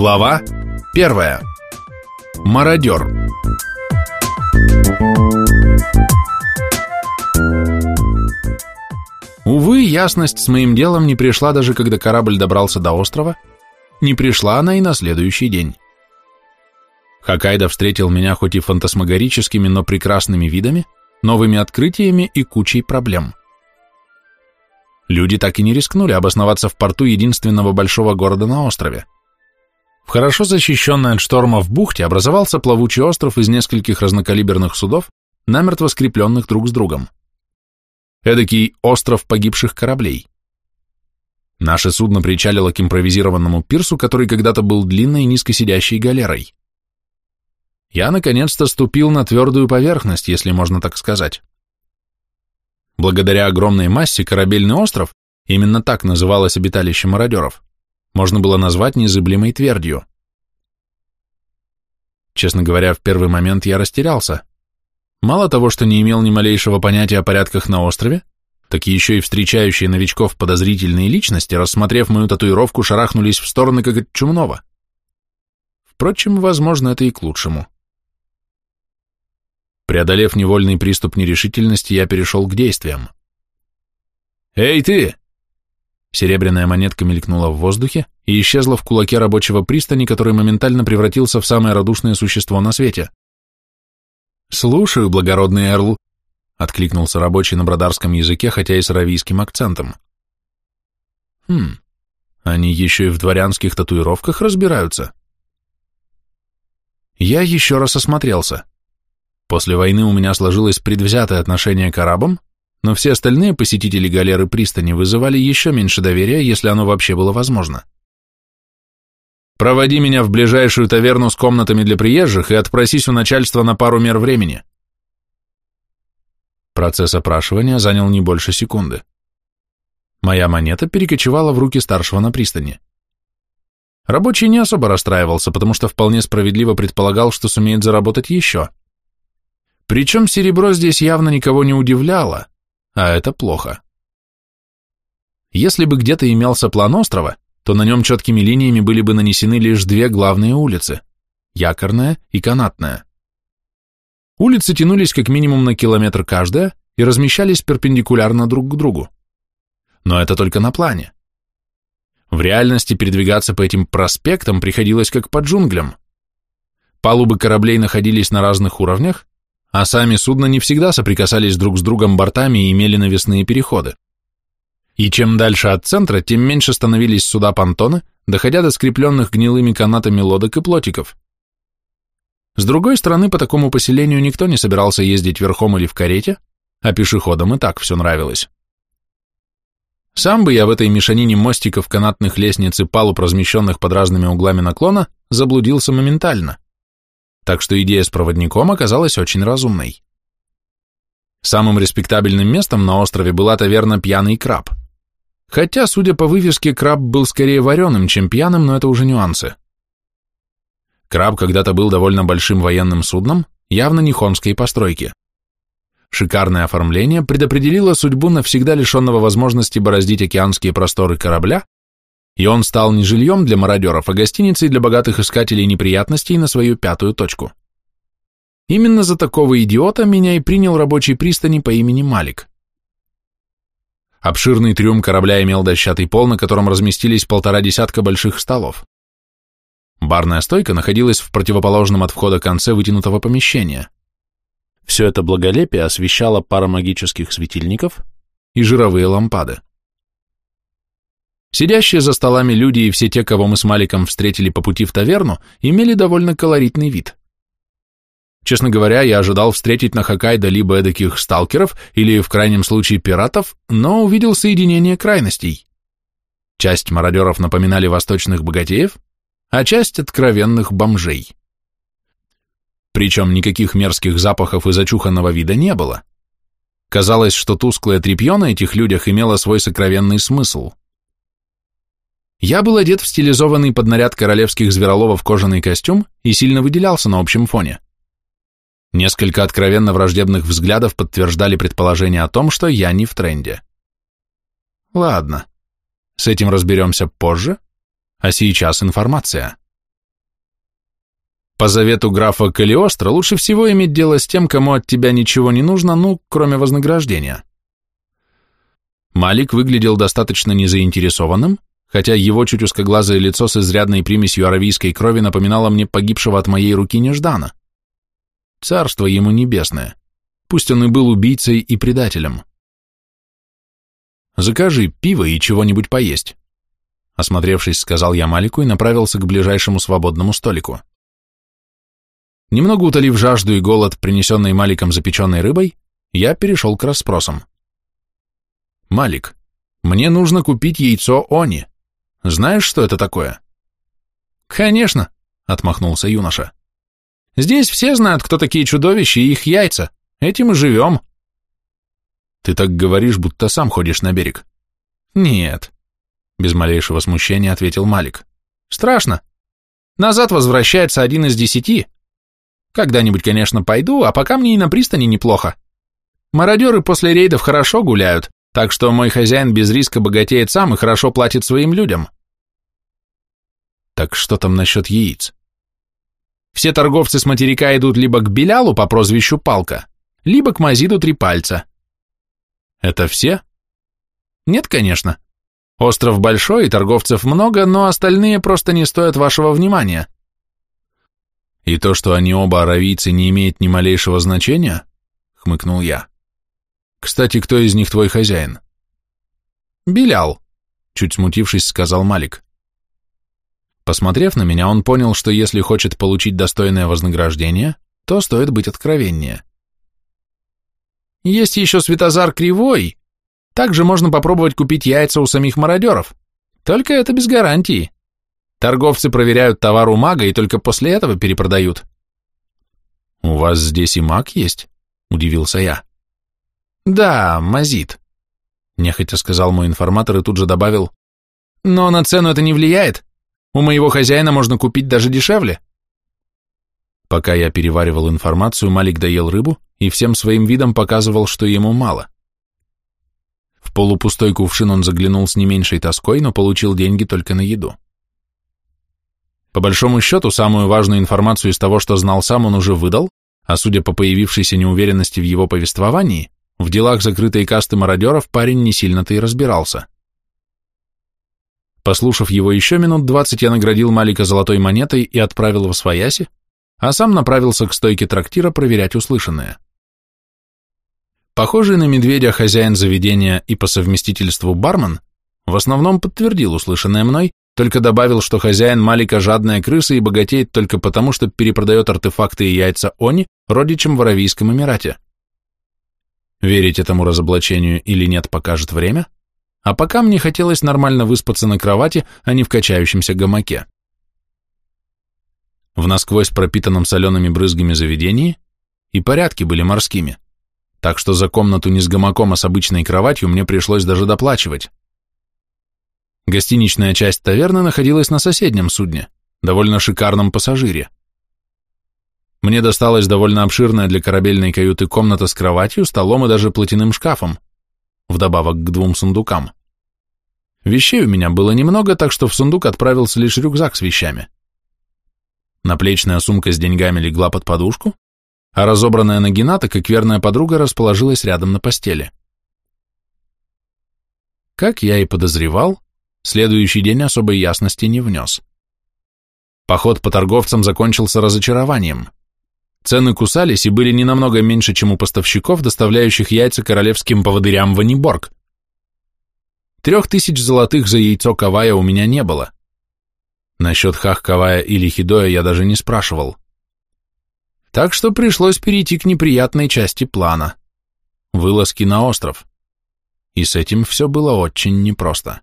Глава первая. Мародер. Увы, ясность с моим делом не пришла даже когда корабль добрался до острова, не пришла она и на следующий день. Хоккайдо встретил меня хоть и фантасмагорическими, но прекрасными видами, новыми открытиями и кучей проблем. Люди так и не рискнули обосноваться в порту единственного большого города на острове. В хорошо защищенной от штормов бухте образовался плавучий остров из нескольких разнокалиберных судов, намертво скрепленных друг с другом. Эдакий остров погибших кораблей. Наше судно причалило к импровизированному пирсу, который когда-то был длинной низкосидящей галерой. Я наконец-то ступил на твердую поверхность, если можно так сказать. Благодаря огромной массе корабельный остров, именно так называлось обиталище мародеров, можно было назвать незыблемой твердью. Честно говоря, в первый момент я растерялся. Мало того, что не имел ни малейшего понятия о порядках на острове, так еще и встречающие новичков подозрительные личности, рассмотрев мою татуировку, шарахнулись в стороны, как от чумного. Впрочем, возможно, это и к лучшему. Преодолев невольный приступ нерешительности, я перешел к действиям. «Эй, ты!» Серебряная монетка мелькнула в воздухе и исчезла в кулаке рабочего пристани, который моментально превратился в самое радушное существо на свете. «Слушаю, благородный Эрл», — откликнулся рабочий на бродарском языке, хотя и с аравийским акцентом. «Хм, они еще и в дворянских татуировках разбираются». Я еще раз осмотрелся. После войны у меня сложилось предвзятое отношение к арабам, но все остальные посетители галеры пристани вызывали еще меньше доверия, если оно вообще было возможно. «Проводи меня в ближайшую таверну с комнатами для приезжих и отпросись у начальства на пару мер времени». Процесс опрашивания занял не больше секунды. Моя монета перекочевала в руки старшего на пристани. Рабочий не особо расстраивался, потому что вполне справедливо предполагал, что сумеет заработать еще – причем серебро здесь явно никого не удивляло, а это плохо. Если бы где-то имелся план острова, то на нем четкими линиями были бы нанесены лишь две главные улицы – якорная и канатная. Улицы тянулись как минимум на километр каждая и размещались перпендикулярно друг к другу. Но это только на плане. В реальности передвигаться по этим проспектам приходилось как по джунглям. Палубы кораблей находились на разных уровнях, а сами судна не всегда соприкасались друг с другом бортами и имели навесные переходы. И чем дальше от центра, тем меньше становились суда-понтоны, доходя до скрепленных гнилыми канатами лодок и плотиков. С другой стороны, по такому поселению никто не собирался ездить верхом или в карете, а пешеходам и так все нравилось. Сам бы я в этой мешанине мостиков, канатных лестниц и палуб, размещенных под разными углами наклона, заблудился моментально – так что идея с проводником оказалась очень разумной. Самым респектабельным местом на острове была таверна «Пьяный краб». Хотя, судя по вывеске, краб был скорее вареным, чем пьяным, но это уже нюансы. Краб когда-то был довольно большим военным судном, явно не хонской постройки. Шикарное оформление предопределило судьбу навсегда лишенного возможности бороздить океанские просторы корабля, и он стал не жильем для мародеров, а гостиницей для богатых искателей неприятностей на свою пятую точку. Именно за такого идиота меня и принял рабочий пристани по имени Малик. Обширный трюм корабля имел дощатый пол, на котором разместились полтора десятка больших столов. Барная стойка находилась в противоположном от входа конце вытянутого помещения. Все это благолепие освещало пара магических светильников и жировые лампады. Сидящие за столами люди и все те, кого мы с Маликом встретили по пути в таверну, имели довольно колоритный вид. Честно говоря, я ожидал встретить на Хоккайдо либо эдаких сталкеров, или в крайнем случае пиратов, но увидел соединение крайностей. Часть мародеров напоминали восточных богатеев, а часть — откровенных бомжей. Причем никаких мерзких запахов и зачуханного вида не было. Казалось, что тусклое тряпье на этих людях имело свой сокровенный смысл — я был одет в стилизованный под наряд королевских звероловов кожаный костюм и сильно выделялся на общем фоне. Несколько откровенно враждебных взглядов подтверждали предположение о том, что я не в тренде. Ладно, с этим разберемся позже, а сейчас информация. По завету графа Калиостро лучше всего иметь дело с тем, кому от тебя ничего не нужно, ну, кроме вознаграждения. Малик выглядел достаточно незаинтересованным, хотя его чуть узкоглазое лицо с изрядной примесью аравийской крови напоминало мне погибшего от моей руки неждана. Царство ему небесное, пусть он и был убийцей и предателем. «Закажи пиво и чего-нибудь поесть», — осмотревшись, сказал я Малику и направился к ближайшему свободному столику. Немного утолив жажду и голод, принесенный Маликом запеченной рыбой, я перешел к расспросам. «Малик, мне нужно купить яйцо Они. Знаешь, что это такое?» «Конечно», — отмахнулся юноша. «Здесь все знают, кто такие чудовища и их яйца. Этим и живем». «Ты так говоришь, будто сам ходишь на берег». «Нет», — без малейшего смущения ответил Малик. «Страшно. Назад возвращается один из десяти. Когда-нибудь, конечно, пойду, а пока мне и на пристани неплохо. Мародеры после рейдов хорошо гуляют, так что мой хозяин без риска богатеет сам и хорошо платит своим людям. Так что там насчет яиц? Все торговцы с материка идут либо к Белялу по прозвищу Палка, либо к Мазиду Три Пальца. Это все? Нет, конечно. Остров большой, и торговцев много, но остальные просто не стоят вашего внимания. И то, что они оба аравийцы, не имеет ни малейшего значения? Хмыкнул я. Кстати, кто из них твой хозяин? Белял, чуть смутившись, сказал Малик. Посмотрев на меня, он понял, что если хочет получить достойное вознаграждение, то стоит быть откровеннее. Есть еще Светозар Кривой. Также можно попробовать купить яйца у самих мародеров. Только это без гарантии. Торговцы проверяют товар у мага и только после этого перепродают. «У вас здесь и маг есть?» – удивился я. «Да, мазит», – нехотя сказал мой информатор и тут же добавил. «Но на цену это не влияет. У моего хозяина можно купить даже дешевле». Пока я переваривал информацию, Малик доел рыбу и всем своим видом показывал, что ему мало. В полупустой кувшин он заглянул с не меньшей тоской, но получил деньги только на еду. По большому счету, самую важную информацию из того, что знал сам, он уже выдал, а судя по появившейся неуверенности в его повествовании, в делах закрытой касты мародеров парень не сильно-то и разбирался. Послушав его еще минут двадцать, я наградил Малика золотой монетой и отправил в свояси, а сам направился к стойке трактира проверять услышанное. Похожий на медведя хозяин заведения и по совместительству бармен в основном подтвердил услышанное мной, только добавил, что хозяин Малика жадная крыса и богатеет только потому, что перепродает артефакты и яйца Они родичам в Аравийском Эмирате. Верить этому разоблачению или нет, покажет время, а пока мне хотелось нормально выспаться на кровати, а не в качающемся гамаке. В насквозь пропитанном солеными брызгами заведении и порядки были морскими, так что за комнату не с гамаком, а с обычной кроватью мне пришлось даже доплачивать. Гостиничная часть таверны находилась на соседнем судне, довольно шикарном пассажире. Мне досталась довольно обширная для корабельной каюты комната с кроватью, столом и даже платяным шкафом, вдобавок к двум сундукам. Вещей у меня было немного, так что в сундук отправился лишь рюкзак с вещами. Наплечная сумка с деньгами легла под подушку, а разобранная Нагината, как верная подруга, расположилась рядом на постели. Как я и подозревал, следующий день особой ясности не внес. Поход по торговцам закончился разочарованием. Цены кусались и были не намного меньше, чем у поставщиков, доставляющих яйца королевским поводырям в Аниборг. Трех тысяч золотых за яйцо Кавая у меня не было. Насчет хах Кавая или Хидоя я даже не спрашивал. Так что пришлось перейти к неприятной части плана – вылазки на остров. И с этим все было очень непросто.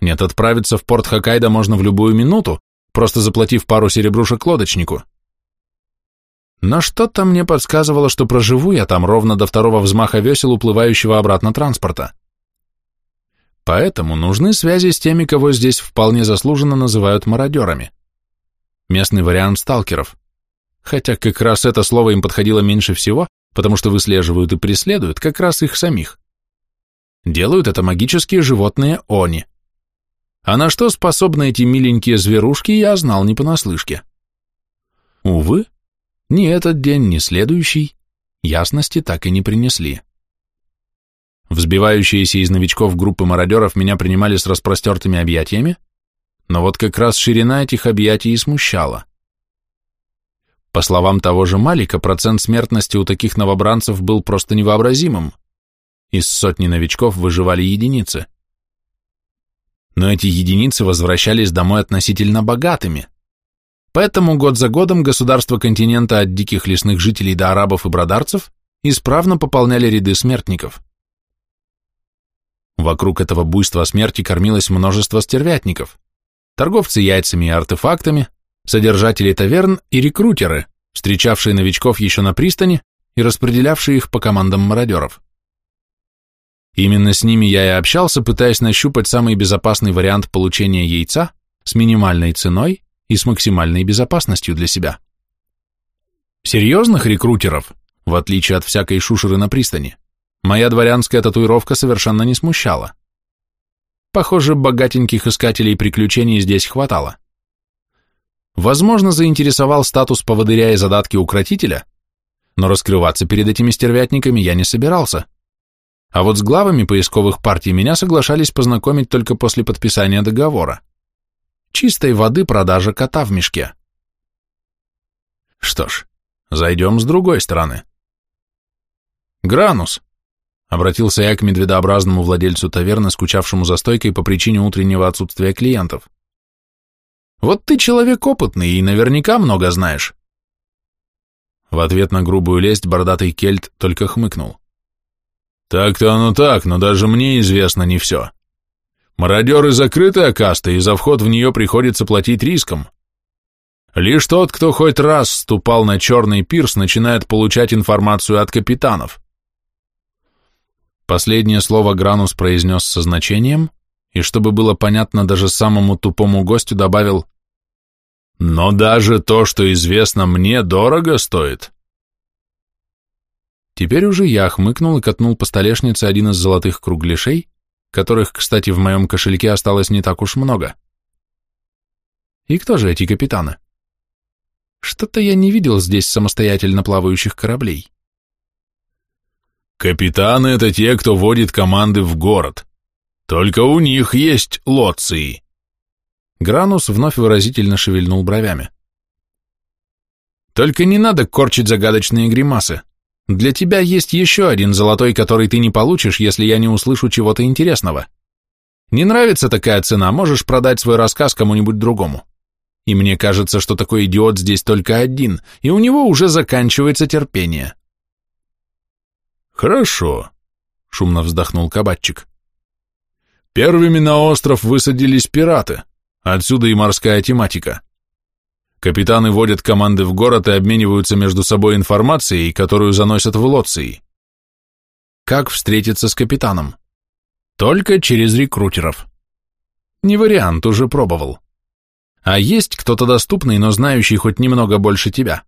Нет, отправиться в порт Хоккайдо можно в любую минуту, просто заплатив пару серебрушек лодочнику. Но что-то мне подсказывало, что проживу я там ровно до второго взмаха весел уплывающего обратно транспорта. Поэтому нужны связи с теми, кого здесь вполне заслуженно называют мародерами. Местный вариант сталкеров. Хотя как раз это слово им подходило меньше всего, потому что выслеживают и преследуют как раз их самих. Делают это магические животные они. А на что способны эти миленькие зверушки, я знал не понаслышке. Увы, ни этот день, ни следующий ясности так и не принесли. Взбивающиеся из новичков группы мародеров меня принимали с распростертыми объятиями, но вот как раз ширина этих объятий и смущала. По словам того же Малика, процент смертности у таких новобранцев был просто невообразимым. Из сотни новичков выживали единицы. Но эти единицы возвращались домой относительно богатыми. Поэтому год за годом государства континента от диких лесных жителей до арабов и бродарцев исправно пополняли ряды смертников. Вокруг этого буйства смерти кормилось множество стервятников, торговцы яйцами и артефактами, содержатели таверн и рекрутеры, встречавшие новичков еще на пристани и распределявшие их по командам мародеров. Именно с ними я и общался, пытаясь нащупать самый безопасный вариант получения яйца с минимальной ценой и с максимальной безопасностью для себя. Серьезных рекрутеров, в отличие от всякой шушеры на пристани, моя дворянская татуировка совершенно не смущала. Похоже, богатеньких искателей приключений здесь хватало. Возможно, заинтересовал статус поводыря и задатки укротителя, но раскрываться перед этими стервятниками я не собирался. А вот с главами поисковых партий меня соглашались познакомить только после подписания договора. Чистой воды продажа кота в мешке. Что ж, зайдем с другой стороны. Гранус, обратился я к медведообразному владельцу таверны, скучавшему за стойкой по причине утреннего отсутствия клиентов. Вот ты человек опытный и наверняка много знаешь. В ответ на грубую лесть бородатый кельт только хмыкнул. Так-то оно так, но даже мне известно не все. Мародеры — закрытая каста, и за вход в нее приходится платить риском. Лишь тот, кто хоть раз ступал на черный пирс, начинает получать информацию от капитанов. Последнее слово Гранус произнес со значением, и чтобы было понятно даже самому тупому гостю, добавил но даже то, что известно мне, дорого стоит. Теперь уже я хмыкнул и катнул по столешнице один из золотых кругляшей, которых, кстати, в моем кошельке осталось не так уж много. И кто же эти капитаны? Что-то я не видел здесь самостоятельно плавающих кораблей. Капитаны — это те, кто водит команды в город. Только у них есть лоции. Гранус вновь выразительно шевельнул бровями. «Только не надо корчить загадочные гримасы. Для тебя есть еще один золотой, который ты не получишь, если я не услышу чего-то интересного. Не нравится такая цена, можешь продать свой рассказ кому-нибудь другому. И мне кажется, что такой идиот здесь только один, и у него уже заканчивается терпение». «Хорошо», — шумно вздохнул кабачик. «Первыми на остров высадились пираты». Отсюда и морская тематика. Капитаны водят команды в город и обмениваются между собой информацией, которую заносят в лоции. Как встретиться с капитаном? Только через рекрутеров. Не вариант, уже пробовал. А есть кто-то доступный, но знающий хоть немного больше тебя?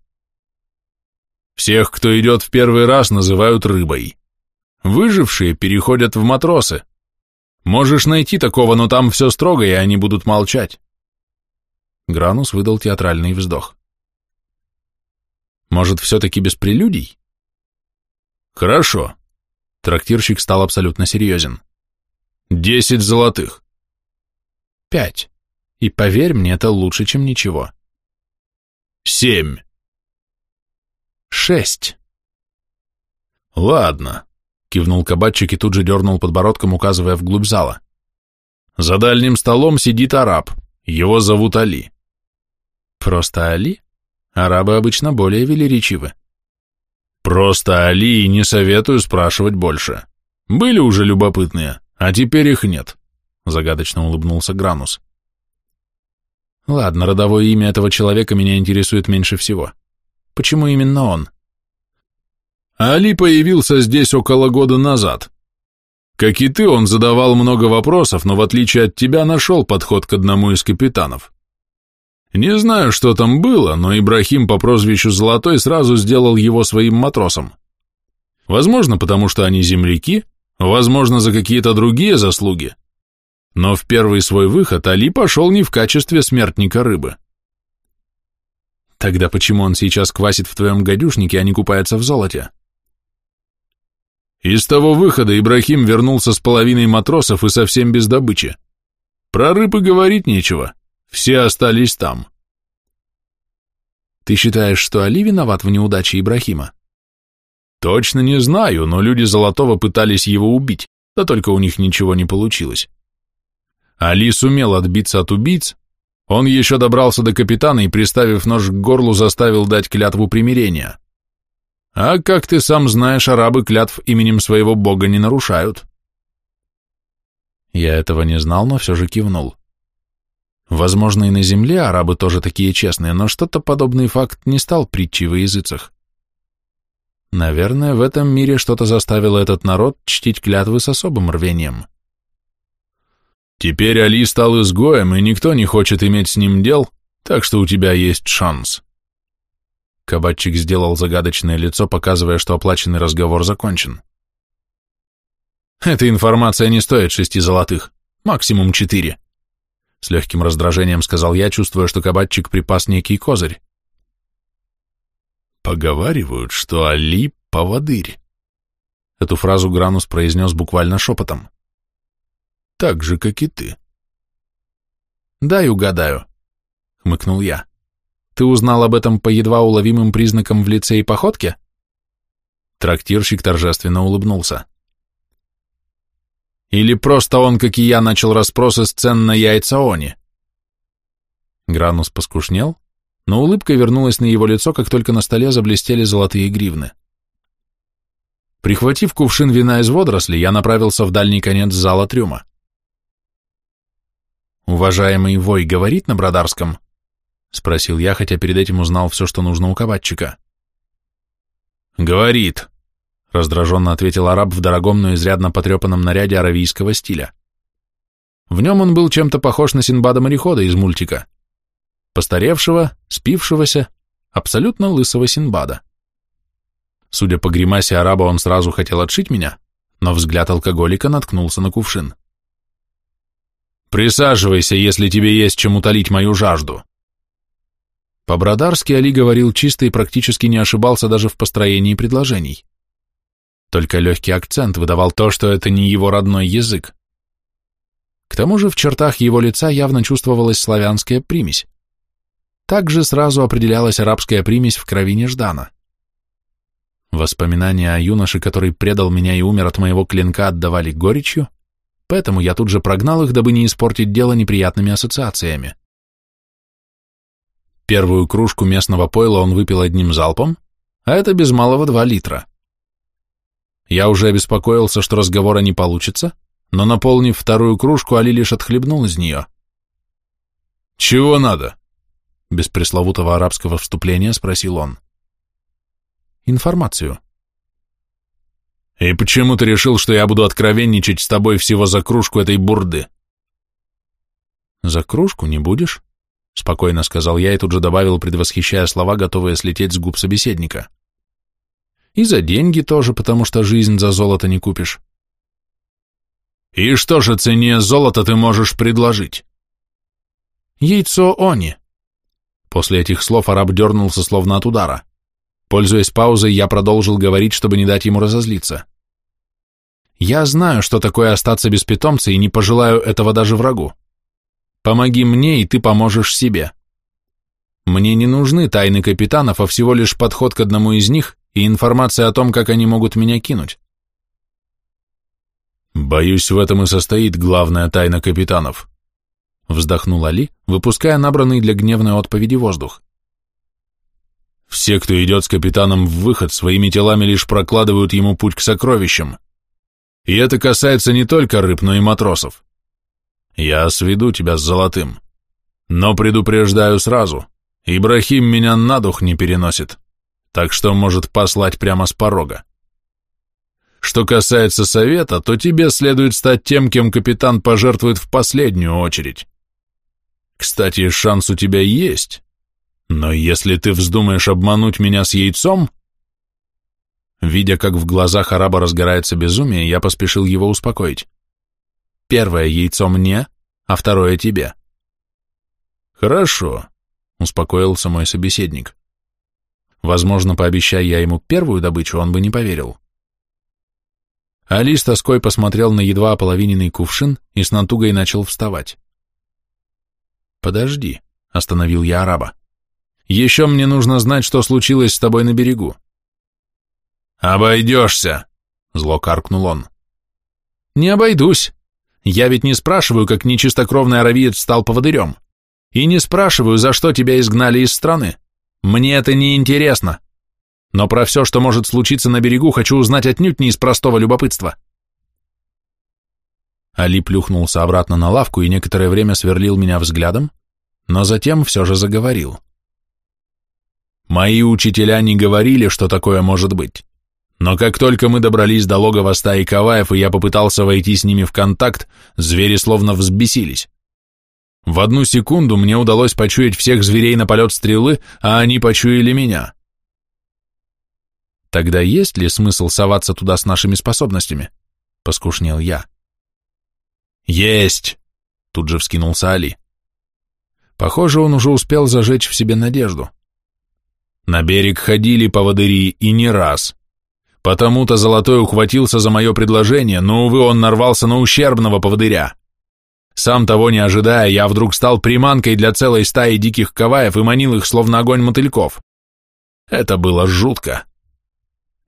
Всех, кто идет в первый раз, называют рыбой. Выжившие переходят в матросы. Можешь найти такого, но там все строго, и они будут молчать. Гранус выдал театральный вздох. Может, все-таки без прелюдий? Хорошо. Трактирщик стал абсолютно серьезен. Десять золотых. Пять. И поверь мне, это лучше, чем ничего. Семь. Шесть. Ладно кивнул кабачик и тут же дернул подбородком, указывая вглубь зала. За дальним столом сидит араб. Его зовут Али. Просто Али? Арабы обычно более велеречивы. Просто Али и не советую спрашивать больше. Были уже любопытные, а теперь их нет, загадочно улыбнулся Гранус. Ладно, родовое имя этого человека меня интересует меньше всего. Почему именно он? Али появился здесь около года назад. Как и ты, он задавал много вопросов, но в отличие от тебя нашел подход к одному из капитанов. Не знаю, что там было, но Ибрахим по прозвищу Золотой сразу сделал его своим матросом. Возможно, потому что они земляки, возможно, за какие-то другие заслуги. Но в первый свой выход Али пошел не в качестве смертника рыбы. Тогда почему он сейчас квасит в твоем гадюшнике, а не купается в золоте? Из того выхода Ибрахим вернулся с половиной матросов и совсем без добычи. Про рыбы говорить нечего, все остались там. Ты считаешь, что Али виноват в неудаче Ибрахима? Точно не знаю, но люди Золотого пытались его убить, да только у них ничего не получилось. Али сумел отбиться от убийц, он еще добрался до капитана и, приставив нож к горлу, заставил дать клятву примирения. А как ты сам знаешь, арабы клятв именем своего бога не нарушают. Я этого не знал, но все же кивнул. Возможно, и на земле арабы тоже такие честные, но что-то подобный факт не стал притчей во языцах. Наверное, в этом мире что-то заставило этот народ чтить клятвы с особым рвением. Теперь Али стал изгоем, и никто не хочет иметь с ним дел, так что у тебя есть шанс. Кабатчик сделал загадочное лицо, показывая, что оплаченный разговор закончен. Эта информация не стоит шести золотых, максимум четыре. С легким раздражением сказал я, чувствуя, что кабатчик припас некий козырь. Поговаривают, что Али — поводырь. Эту фразу Гранус произнес буквально шепотом так же, как и ты. «Дай угадаю», — хмыкнул я. «Ты узнал об этом по едва уловимым признакам в лице и походке?» Трактирщик торжественно улыбнулся. «Или просто он, как и я, начал расспросы с цен на яйца Они?» Гранус поскушнел, но улыбка вернулась на его лицо, как только на столе заблестели золотые гривны. Прихватив кувшин вина из водорослей, я направился в дальний конец зала трюма. «Уважаемый Вой говорит на Бродарском?» — спросил я, хотя перед этим узнал все, что нужно у кабатчика. «Говорит», — раздраженно ответил араб в дорогом, но изрядно потрепанном наряде аравийского стиля. В нем он был чем-то похож на Синбада-морехода из мультика. Постаревшего, спившегося, абсолютно лысого Синбада. Судя по гримасе араба, он сразу хотел отшить меня, но взгляд алкоголика наткнулся на кувшин. Присаживайся, если тебе есть чем утолить мою жажду. По-бродарски Али говорил чисто и практически не ошибался даже в построении предложений. Только легкий акцент выдавал то, что это не его родной язык. К тому же в чертах его лица явно чувствовалась славянская примесь. Также сразу определялась арабская примесь в крови Неждана. Воспоминания о юноше, который предал меня и умер от моего клинка, отдавали горечью, поэтому я тут же прогнал их, дабы не испортить дело неприятными ассоциациями. Первую кружку местного пойла он выпил одним залпом, а это без малого два литра. Я уже обеспокоился, что разговора не получится, но, наполнив вторую кружку, Али лишь отхлебнул из нее. «Чего надо?» Без пресловутого арабского вступления спросил он. «Информацию», и почему ты решил, что я буду откровенничать с тобой всего за кружку этой бурды? За кружку не будешь? Спокойно сказал я и тут же добавил, предвосхищая слова, готовые слететь с губ собеседника. И за деньги тоже, потому что жизнь за золото не купишь. И что же цене золота ты можешь предложить? Яйцо они. После этих слов араб дернулся словно от удара. Пользуясь паузой, я продолжил говорить, чтобы не дать ему разозлиться. Я знаю, что такое остаться без питомца, и не пожелаю этого даже врагу. Помоги мне, и ты поможешь себе. Мне не нужны тайны капитанов, а всего лишь подход к одному из них и информация о том, как они могут меня кинуть. Боюсь, в этом и состоит главная тайна капитанов, вздохнул Али, выпуская набранный для гневной отповеди воздух. Все, кто идет с капитаном в выход, своими телами лишь прокладывают ему путь к сокровищам. И это касается не только рыб, но и матросов. Я сведу тебя с золотым. Но предупреждаю сразу, Ибрахим меня на дух не переносит, так что может послать прямо с порога. Что касается совета, то тебе следует стать тем, кем капитан пожертвует в последнюю очередь. Кстати, шанс у тебя есть, но если ты вздумаешь обмануть меня с яйцом... Видя, как в глазах араба разгорается безумие, я поспешил его успокоить. Первое яйцо мне, а второе тебе. Хорошо, успокоился мой собеседник. Возможно, пообещая я ему первую добычу, он бы не поверил. Али с тоской посмотрел на едва ополовиненный кувшин и с натугой начал вставать. «Подожди», — остановил я араба. «Еще мне нужно знать, что случилось с тобой на берегу». «Обойдешься», — зло каркнул он. «Не обойдусь. Я ведь не спрашиваю, как нечистокровный аравиец стал поводырем. И не спрашиваю, за что тебя изгнали из страны. Мне это не интересно. Но про все, что может случиться на берегу, хочу узнать отнюдь не из простого любопытства. Али плюхнулся обратно на лавку и некоторое время сверлил меня взглядом, но затем все же заговорил. Мои учителя не говорили, что такое может быть. Но как только мы добрались до логова стаи Каваев, и я попытался войти с ними в контакт, звери словно взбесились. В одну секунду мне удалось почуять всех зверей на полет стрелы, а они почуяли меня. Тогда есть ли смысл соваться туда с нашими способностями? Поскушнел я. Есть! Тут же вскинулся Али. Похоже, он уже успел зажечь в себе надежду. На берег ходили поводыри и не раз. Потому-то Золотой ухватился за мое предложение, но, увы, он нарвался на ущербного поводыря. Сам того не ожидая, я вдруг стал приманкой для целой стаи диких каваев и манил их, словно огонь мотыльков. Это было жутко.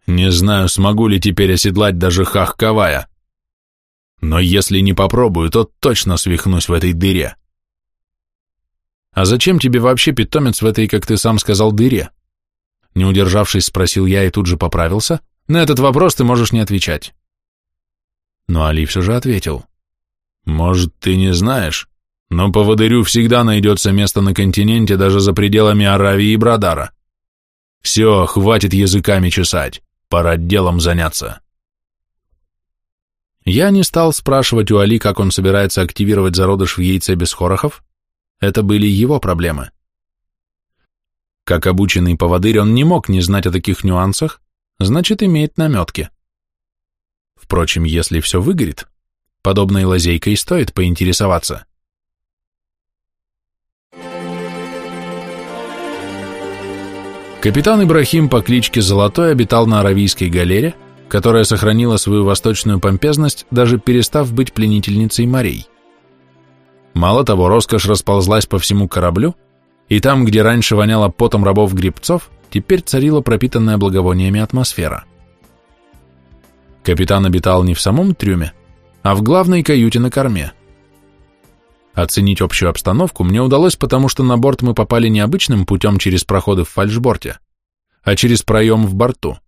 Не знаю, смогу ли теперь оседлать даже хах-кавая. Но если не попробую, то точно свихнусь в этой дыре. А зачем тебе вообще питомец в этой, как ты сам сказал, дыре? Не удержавшись, спросил я и тут же поправился. На этот вопрос ты можешь не отвечать. Но Али все же ответил. Может, ты не знаешь, но поводырю всегда найдется место на континенте даже за пределами Аравии и Брадара. Все, хватит языками чесать, пора делом заняться. Я не стал спрашивать у Али, как он собирается активировать зародыш в яйце без хорохов. Это были его проблемы. Как обученный поводырь, он не мог не знать о таких нюансах, значит, имеет наметки. Впрочем, если все выгорит, Подобной лазейкой стоит поинтересоваться. Капитан Ибрахим по кличке Золотой обитал на Аравийской галере, которая сохранила свою восточную помпезность, даже перестав быть пленительницей морей. Мало того, роскошь расползлась по всему кораблю, и там, где раньше воняло потом рабов-гребцов, теперь царила пропитанная благовониями атмосфера. Капитан обитал не в самом трюме, а в главной каюте на корме. Оценить общую обстановку мне удалось, потому что на борт мы попали не обычным путем через проходы в фальшборте, а через проем в борту.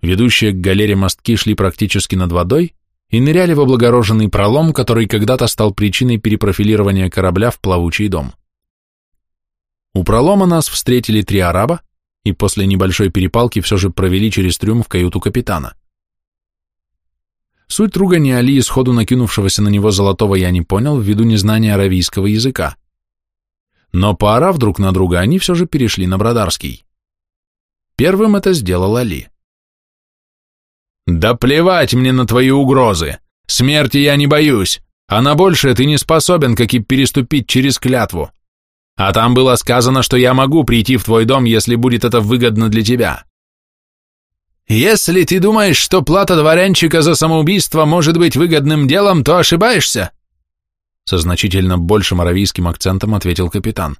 Ведущие к галере мостки шли практически над водой и ныряли в облагороженный пролом, который когда-то стал причиной перепрофилирования корабля в плавучий дом. У пролома нас встретили три араба и после небольшой перепалки все же провели через трюм в каюту капитана. Суть ругани Али, сходу накинувшегося на него золотого, я не понял ввиду незнания аравийского языка. Но поорав друг на друга, они все же перешли на Бродарский. Первым это сделал Али. «Да плевать мне на твои угрозы! Смерти я не боюсь, а на большее ты не способен, как и переступить через клятву. А там было сказано, что я могу прийти в твой дом, если будет это выгодно для тебя. Если ты думаешь, что плата дворянчика за самоубийство может быть выгодным делом, то ошибаешься. Со значительно большим аравийским акцентом ответил капитан.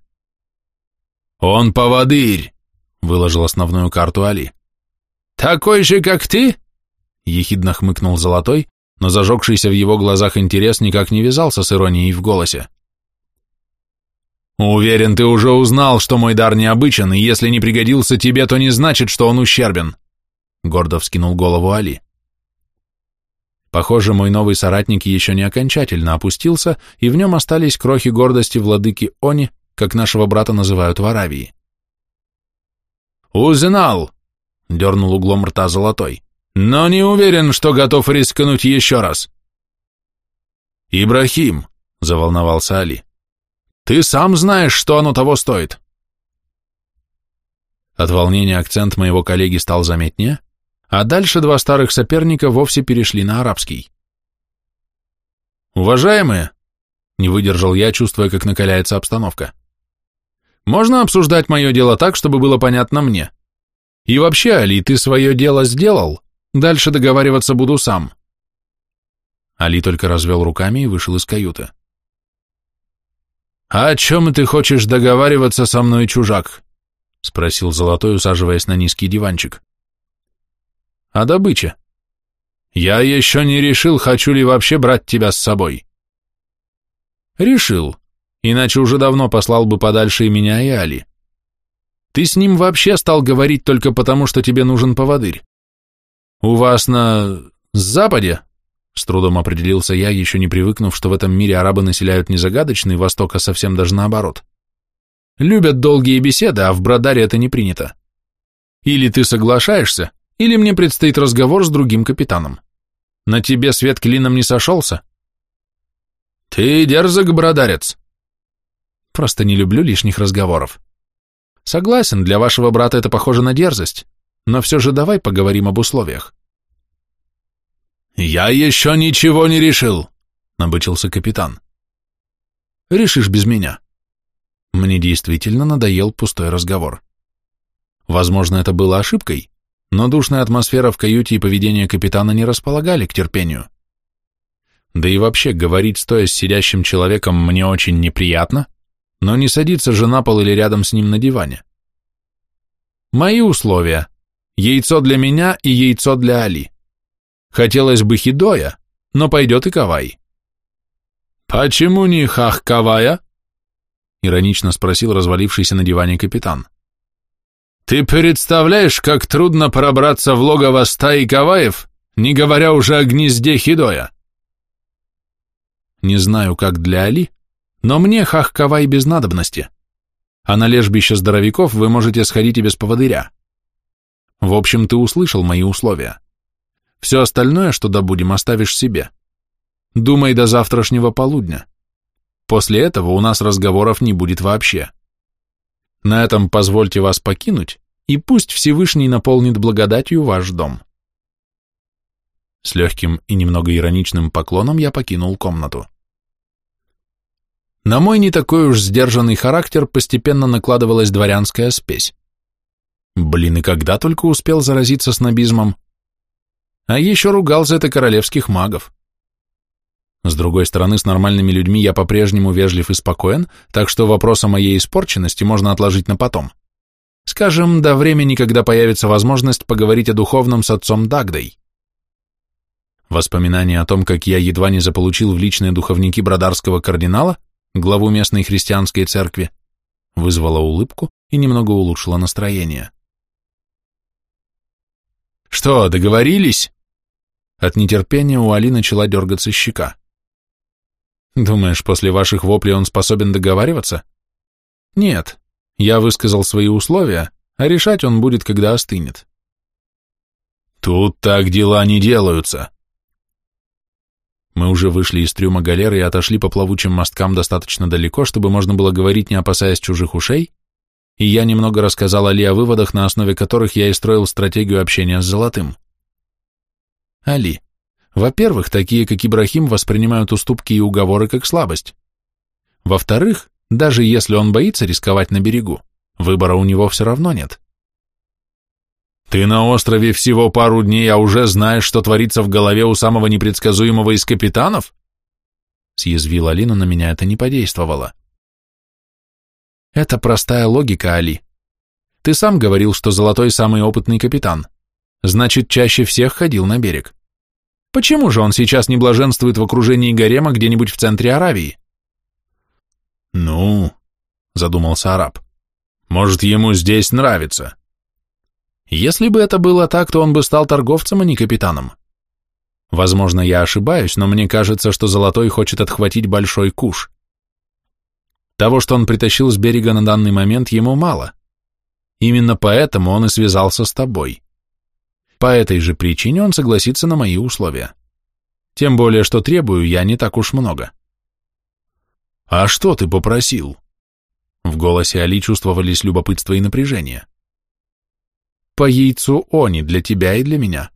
Он поводырь, выложил основную карту Али. Такой же, как ты? Ехидно хмыкнул Золотой, но зажегшийся в его глазах интерес никак не вязался с иронией в голосе. Уверен, ты уже узнал, что мой дар необычен, и если не пригодился тебе, то не значит, что он ущербен. Гордо вскинул голову Али. Похоже, мой новый соратник еще не окончательно опустился, и в нем остались крохи гордости владыки Они, как нашего брата называют в Аравии. «Узнал!» — дернул углом рта золотой. «Но не уверен, что готов рискнуть еще раз». «Ибрахим!» — заволновался Али. «Ты сам знаешь, что оно того стоит». От волнения акцент моего коллеги стал заметнее, а дальше два старых соперника вовсе перешли на арабский. «Уважаемые!» — не выдержал я, чувствуя, как накаляется обстановка. Можно обсуждать мое дело так, чтобы было понятно мне. И вообще, Али, ты свое дело сделал? Дальше договариваться буду сам. Али только развел руками и вышел из каюты. «А о чем ты хочешь договариваться со мной, чужак?» — спросил Золотой, усаживаясь на низкий диванчик. «О добыче. Я еще не решил, хочу ли вообще брать тебя с собой». «Решил, иначе уже давно послал бы подальше и меня, и Али. Ты с ним вообще стал говорить только потому, что тебе нужен поводырь. У вас на... западе с трудом определился я, еще не привыкнув, что в этом мире арабы населяют не загадочный Восток, а совсем даже наоборот. Любят долгие беседы, а в Брадаре это не принято. Или ты соглашаешься, или мне предстоит разговор с другим капитаном. На тебе свет клином не сошелся? Ты дерзок, брадарец. Просто не люблю лишних разговоров. Согласен, для вашего брата это похоже на дерзость, но все же давай поговорим об условиях. «Я еще ничего не решил», — набычился капитан. «Решишь без меня». Мне действительно надоел пустой разговор. Возможно, это было ошибкой, но душная атмосфера в каюте и поведение капитана не располагали к терпению. Да и вообще, говорить стоя с сидящим человеком мне очень неприятно, но не садиться же на пол или рядом с ним на диване. Мои условия. Яйцо для меня и яйцо для Али. Хотелось бы хидоя, но пойдет и кавай. «Почему не хах-кавая?» — иронично спросил развалившийся на диване капитан. «Ты представляешь, как трудно пробраться в логово стаи каваев, не говоря уже о гнезде хидоя?» Не знаю, как для Али, но мне хах-кавай без надобности, а на лежбище здоровяков вы можете сходить и без поводыря. В общем, ты услышал мои условия. Все остальное, что добудем, оставишь себе. Думай до завтрашнего полудня. После этого у нас разговоров не будет вообще. На этом позвольте вас покинуть, и пусть Всевышний наполнит благодатью ваш дом. С легким и немного ироничным поклоном я покинул комнату. На мой не такой уж сдержанный характер постепенно накладывалась дворянская спесь. Блин, и когда только успел заразиться снобизмом, а еще ругался это королевских магов. С другой стороны, с нормальными людьми я по-прежнему вежлив и спокоен, так что вопрос о моей испорченности можно отложить на потом. Скажем, до времени, когда появится возможность поговорить о духовном с отцом Дагдой. Воспоминание о том, как я едва не заполучил в личные духовники бродарского кардинала, главу местной христианской церкви, вызвало улыбку и немного улучшило настроение. «Что, договорились?» От нетерпения у Али начала дергаться щека. «Думаешь, после ваших воплей он способен договариваться?» «Нет, я высказал свои условия, а решать он будет, когда остынет». «Тут так дела не делаются», мы уже вышли из трюма галеры и отошли по плавучим мосткам достаточно далеко, чтобы можно было говорить, не опасаясь чужих ушей, и я немного рассказал Али о выводах, на основе которых я и строил стратегию общения с Золотым. Али, во-первых, такие, как Ибрахим, воспринимают уступки и уговоры как слабость. Во-вторых, даже если он боится рисковать на берегу, выбора у него все равно нет. Ты на острове всего пару дней, а уже знаешь, что творится в голове у самого непредсказуемого из капитанов? Съязвил Али, но на меня это не подействовало. Это простая логика, Али. Ты сам говорил, что Золотой самый опытный капитан. Значит, чаще всех ходил на берег. Почему же он сейчас не блаженствует в окружении гарема где-нибудь в центре Аравии? Ну, задумался араб, может, ему здесь нравится. Если бы это было так, то он бы стал торговцем, а не капитаном. Возможно, я ошибаюсь, но мне кажется, что Золотой хочет отхватить большой куш. Того, что он притащил с берега на данный момент, ему мало. Именно поэтому он и связался с тобой. По этой же причине он согласится на мои условия. Тем более, что требую я не так уж много. «А что ты попросил?» В голосе Али чувствовались любопытство и напряжение. «По яйцу они для тебя и для меня».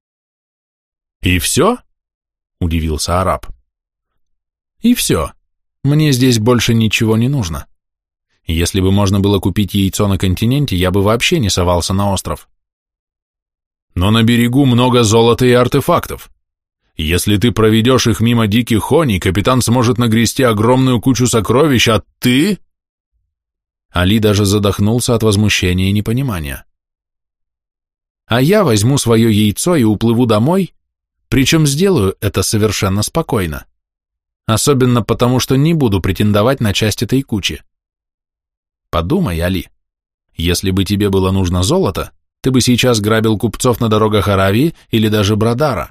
«И все?» — удивился араб. «И все. Мне здесь больше ничего не нужно. Если бы можно было купить яйцо на континенте, я бы вообще не совался на остров. Но на берегу много золота и артефактов. Если ты проведешь их мимо диких хони, капитан сможет нагрести огромную кучу сокровищ, а ты...» Али даже задохнулся от возмущения и непонимания. «А я возьму свое яйцо и уплыву домой, причем сделаю это совершенно спокойно. Особенно потому, что не буду претендовать на часть этой кучи. Подумай, Али, если бы тебе было нужно золото, ты бы сейчас грабил купцов на дорогах Аравии или даже Брадара.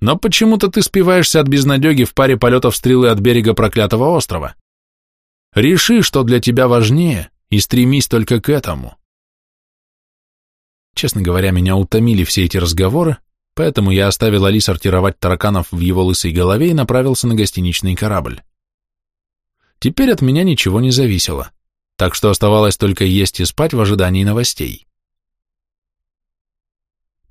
Но почему-то ты спиваешься от безнадеги в паре полетов стрелы от берега проклятого острова. Реши, что для тебя важнее, и стремись только к этому. Честно говоря, меня утомили все эти разговоры, поэтому я оставил Али сортировать тараканов в его лысой голове и направился на гостиничный корабль. Теперь от меня ничего не зависело, так что оставалось только есть и спать в ожидании новостей.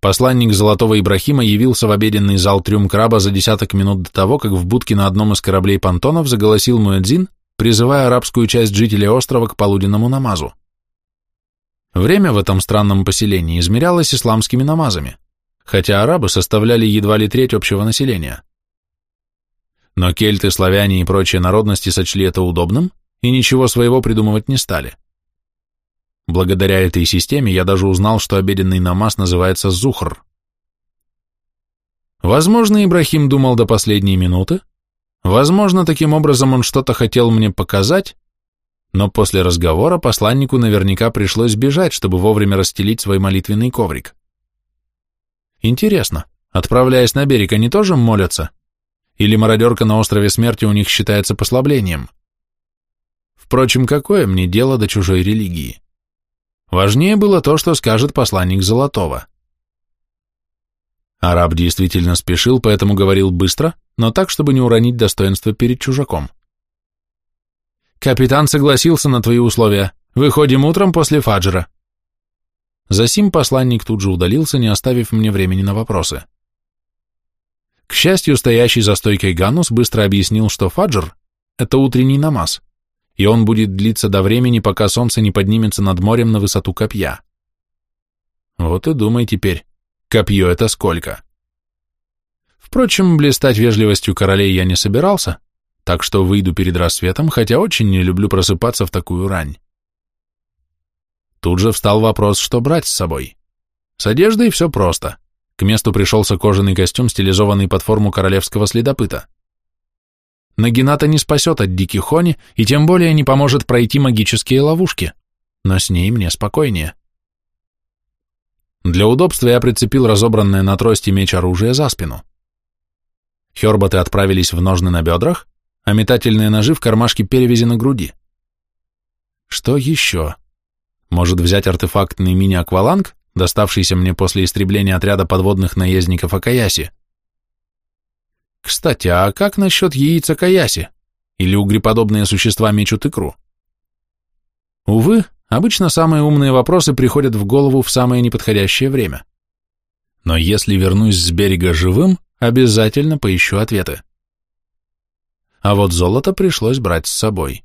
Посланник Золотого Ибрахима явился в обеденный зал трюм краба за десяток минут до того, как в будке на одном из кораблей понтонов заголосил Муэдзин, призывая арабскую часть жителей острова к полуденному намазу. Время в этом странном поселении измерялось исламскими намазами, хотя арабы составляли едва ли треть общего населения. Но кельты, славяне и прочие народности сочли это удобным и ничего своего придумывать не стали. Благодаря этой системе я даже узнал, что обеденный намаз называется зухр. Возможно, Ибрахим думал до последней минуты, возможно, таким образом он что-то хотел мне показать, но после разговора посланнику наверняка пришлось бежать, чтобы вовремя расстелить свой молитвенный коврик. Интересно, отправляясь на берег, они тоже молятся? Или мародерка на острове смерти у них считается послаблением? Впрочем, какое мне дело до чужой религии? Важнее было то, что скажет посланник Золотого. Араб действительно спешил, поэтому говорил быстро, но так, чтобы не уронить достоинство перед чужаком. «Капитан согласился на твои условия. Выходим утром после фаджра». Засим посланник тут же удалился, не оставив мне времени на вопросы. К счастью, стоящий за стойкой Ганус быстро объяснил, что фаджр – это утренний намаз и он будет длиться до времени, пока солнце не поднимется над морем на высоту копья. Вот и думай теперь, копье это сколько? Впрочем, блистать вежливостью королей я не собирался, так что выйду перед рассветом, хотя очень не люблю просыпаться в такую рань. Тут же встал вопрос, что брать с собой. С одеждой все просто. К месту пришелся кожаный костюм, стилизованный под форму королевского следопыта. Нагината не спасет от диких Хони и тем более не поможет пройти магические ловушки, но с ней мне спокойнее. Для удобства я прицепил разобранное на трости меч оружие за спину. Херботы отправились в ножны на бедрах, а метательные ножи в кармашке перевязи на груди. Что еще? Может взять артефактный мини-акваланг, доставшийся мне после истребления отряда подводных наездников Акаяси? Кстати, а как насчет яиц Каяси? Или угреподобные существа мечут икру? Увы, обычно самые умные вопросы приходят в голову в самое неподходящее время. Но если вернусь с берега живым, обязательно поищу ответы. А вот золото пришлось брать с собой.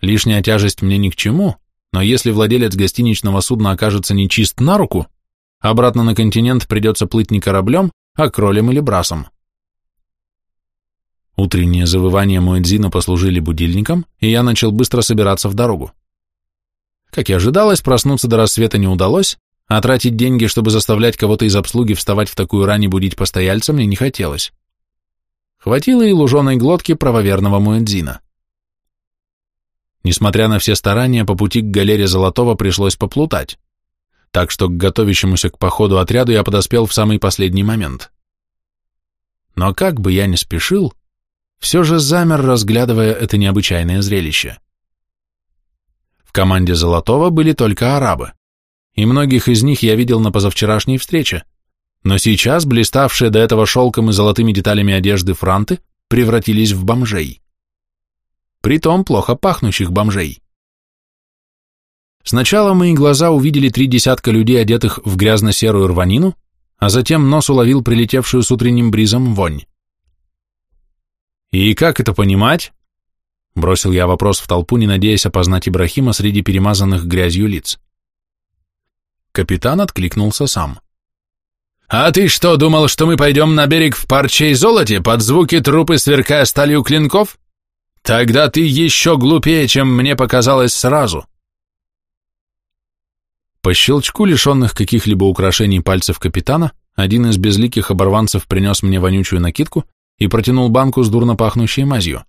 Лишняя тяжесть мне ни к чему, но если владелец гостиничного судна окажется нечист на руку, обратно на континент придется плыть не кораблем, а кролем или брасом. Утреннее завывание Муэдзина послужили будильником, и я начал быстро собираться в дорогу. Как и ожидалось, проснуться до рассвета не удалось, а тратить деньги, чтобы заставлять кого-то из обслуги вставать в такую рань и будить постояльца, мне не хотелось. Хватило и луженой глотки правоверного Муэдзина. Несмотря на все старания, по пути к галере Золотого пришлось поплутать, так что к готовящемуся к походу отряду я подоспел в самый последний момент. Но как бы я ни спешил, все же замер, разглядывая это необычайное зрелище. В команде Золотого были только арабы, и многих из них я видел на позавчерашней встрече, но сейчас блиставшие до этого шелком и золотыми деталями одежды франты превратились в бомжей. Притом плохо пахнущих бомжей. Сначала мои глаза увидели три десятка людей, одетых в грязно-серую рванину, а затем нос уловил прилетевшую с утренним бризом вонь. И как это понимать? Бросил я вопрос в толпу, не надеясь опознать Ибрахима среди перемазанных грязью лиц. Капитан откликнулся сам. «А ты что, думал, что мы пойдем на берег в парче и золоте, под звуки трупы сверкая сталью клинков? Тогда ты еще глупее, чем мне показалось сразу». По щелчку лишенных каких-либо украшений пальцев капитана, один из безликих оборванцев принес мне вонючую накидку и протянул банку с дурно пахнущей мазью.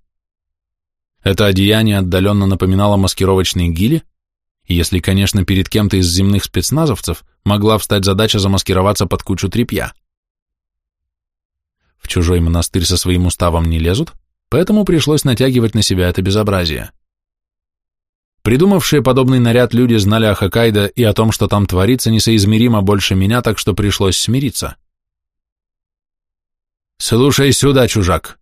Это одеяние отдаленно напоминало маскировочные гили, если, конечно, перед кем-то из земных спецназовцев могла встать задача замаскироваться под кучу тряпья. В чужой монастырь со своим уставом не лезут, поэтому пришлось натягивать на себя это безобразие. Придумавшие подобный наряд люди знали о Хоккайдо и о том, что там творится, несоизмеримо больше меня, так что пришлось смириться. «Слушай сюда, чужак!»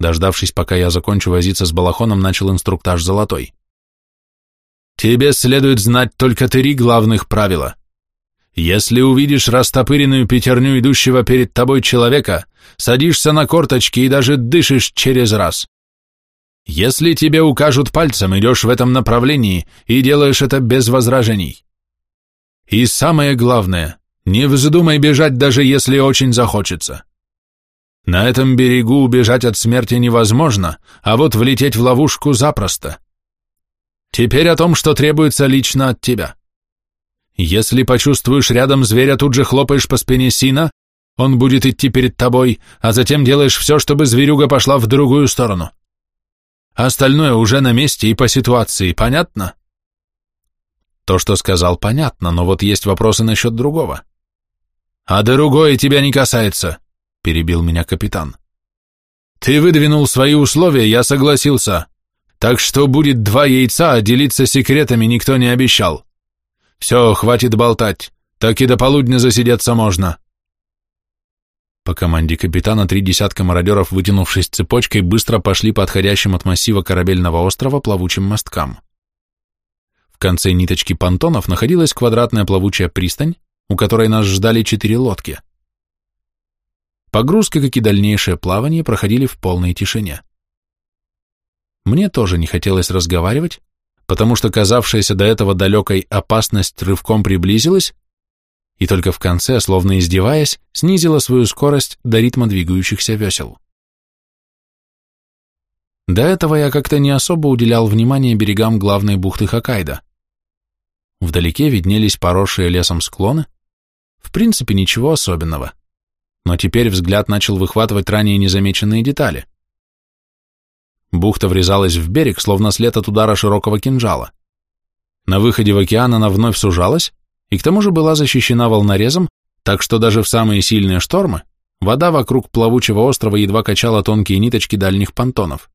Дождавшись, пока я закончу возиться с балахоном, начал инструктаж золотой. «Тебе следует знать только три главных правила. Если увидишь растопыренную пятерню идущего перед тобой человека, садишься на корточки и даже дышишь через раз. Если тебе укажут пальцем, идешь в этом направлении и делаешь это без возражений. И самое главное, не вздумай бежать, даже если очень захочется. На этом берегу убежать от смерти невозможно, а вот влететь в ловушку запросто. Теперь о том, что требуется лично от тебя. Если почувствуешь рядом зверя, тут же хлопаешь по спине Сина, он будет идти перед тобой, а затем делаешь все, чтобы зверюга пошла в другую сторону. Остальное уже на месте и по ситуации, понятно? То, что сказал, понятно, но вот есть вопросы насчет другого. А другое тебя не касается, перебил меня капитан. Ты выдвинул свои условия, я согласился. Так что будет два яйца, а делиться секретами никто не обещал. Все, хватит болтать, так и до полудня засидеться можно. По команде капитана три десятка мародеров, вытянувшись цепочкой, быстро пошли по отходящим от массива корабельного острова плавучим мосткам. В конце ниточки понтонов находилась квадратная плавучая пристань, у которой нас ждали четыре лодки. Погрузка, как и дальнейшее плавание, проходили в полной тишине. Мне тоже не хотелось разговаривать, потому что казавшаяся до этого далекой опасность рывком приблизилась, и только в конце, словно издеваясь, снизила свою скорость до ритма двигающихся весел. До этого я как-то не особо уделял внимания берегам главной бухты Хоккайдо. Вдалеке виднелись поросшие лесом склоны, в принципе ничего особенного, но теперь взгляд начал выхватывать ранее незамеченные детали. Бухта врезалась в берег, словно след от удара широкого кинжала. На выходе в океан она вновь сужалась, и к тому же была защищена волнорезом, так что даже в самые сильные штормы вода вокруг плавучего острова едва качала тонкие ниточки дальних понтонов.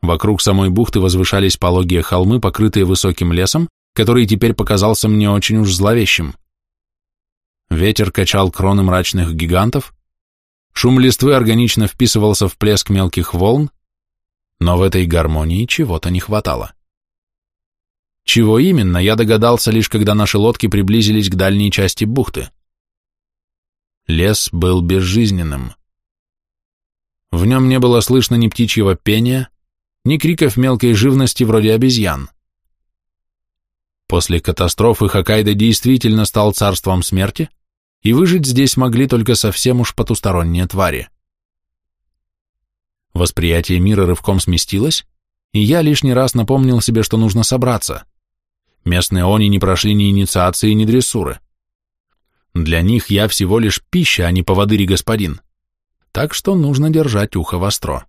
Вокруг самой бухты возвышались пологие холмы, покрытые высоким лесом, который теперь показался мне очень уж зловещим. Ветер качал кроны мрачных гигантов, шум листвы органично вписывался в плеск мелких волн, но в этой гармонии чего-то не хватало. Чего именно, я догадался лишь, когда наши лодки приблизились к дальней части бухты. Лес был безжизненным. В нем не было слышно ни птичьего пения, ни криков мелкой живности вроде обезьян. После катастрофы Хоккайдо действительно стал царством смерти, и выжить здесь могли только совсем уж потусторонние твари. Восприятие мира рывком сместилось, и я лишний раз напомнил себе, что нужно собраться. Местные они не прошли ни инициации, ни дрессуры. Для них я всего лишь пища, а не поводырь и господин. Так что нужно держать ухо востро.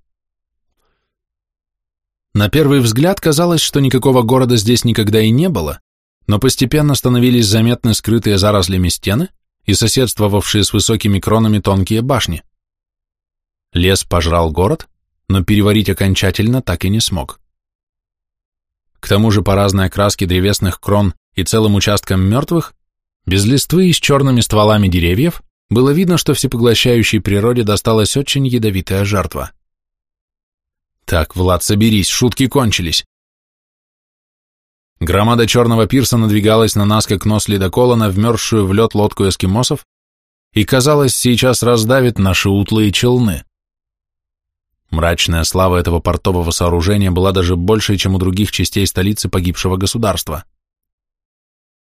На первый взгляд казалось, что никакого города здесь никогда и не было, но постепенно становились заметны скрытые зарослями стены и соседствовавшие с высокими кронами тонкие башни. Лес пожрал город, но переварить окончательно так и не смог. К тому же по разной окраске древесных крон и целым участкам мертвых, без листвы и с черными стволами деревьев, было видно, что всепоглощающей природе досталась очень ядовитая жертва. Так, Влад, соберись, шутки кончились. Громада черного пирса надвигалась на нас, как нос ледокола, на вмерзшую в лед лодку эскимосов, и, казалось, сейчас раздавит наши утлые челны. Мрачная слава этого портового сооружения была даже большей, чем у других частей столицы погибшего государства.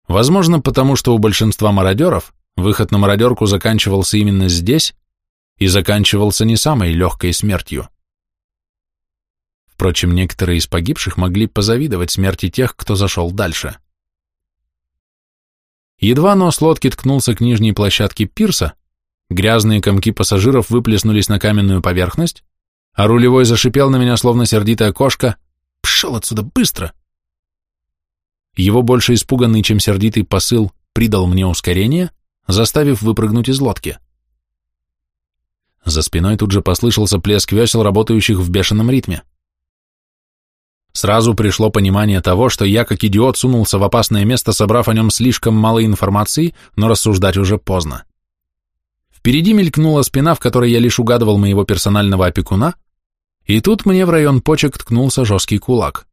Возможно, потому что у большинства мародеров выход на мародерку заканчивался именно здесь и заканчивался не самой легкой смертью. Впрочем, некоторые из погибших могли позавидовать смерти тех, кто зашел дальше. Едва нос лодки ткнулся к нижней площадке пирса, грязные комки пассажиров выплеснулись на каменную поверхность, а рулевой зашипел на меня, словно сердитая кошка. «Пшел отсюда, быстро!» Его больше испуганный, чем сердитый посыл, придал мне ускорение, заставив выпрыгнуть из лодки. За спиной тут же послышался плеск весел, работающих в бешеном ритме. Сразу пришло понимание того, что я, как идиот, сунулся в опасное место, собрав о нем слишком мало информации, но рассуждать уже поздно. Впереди мелькнула спина, в которой я лишь угадывал моего персонального опекуна, и тут мне в район почек ткнулся жесткий кулак.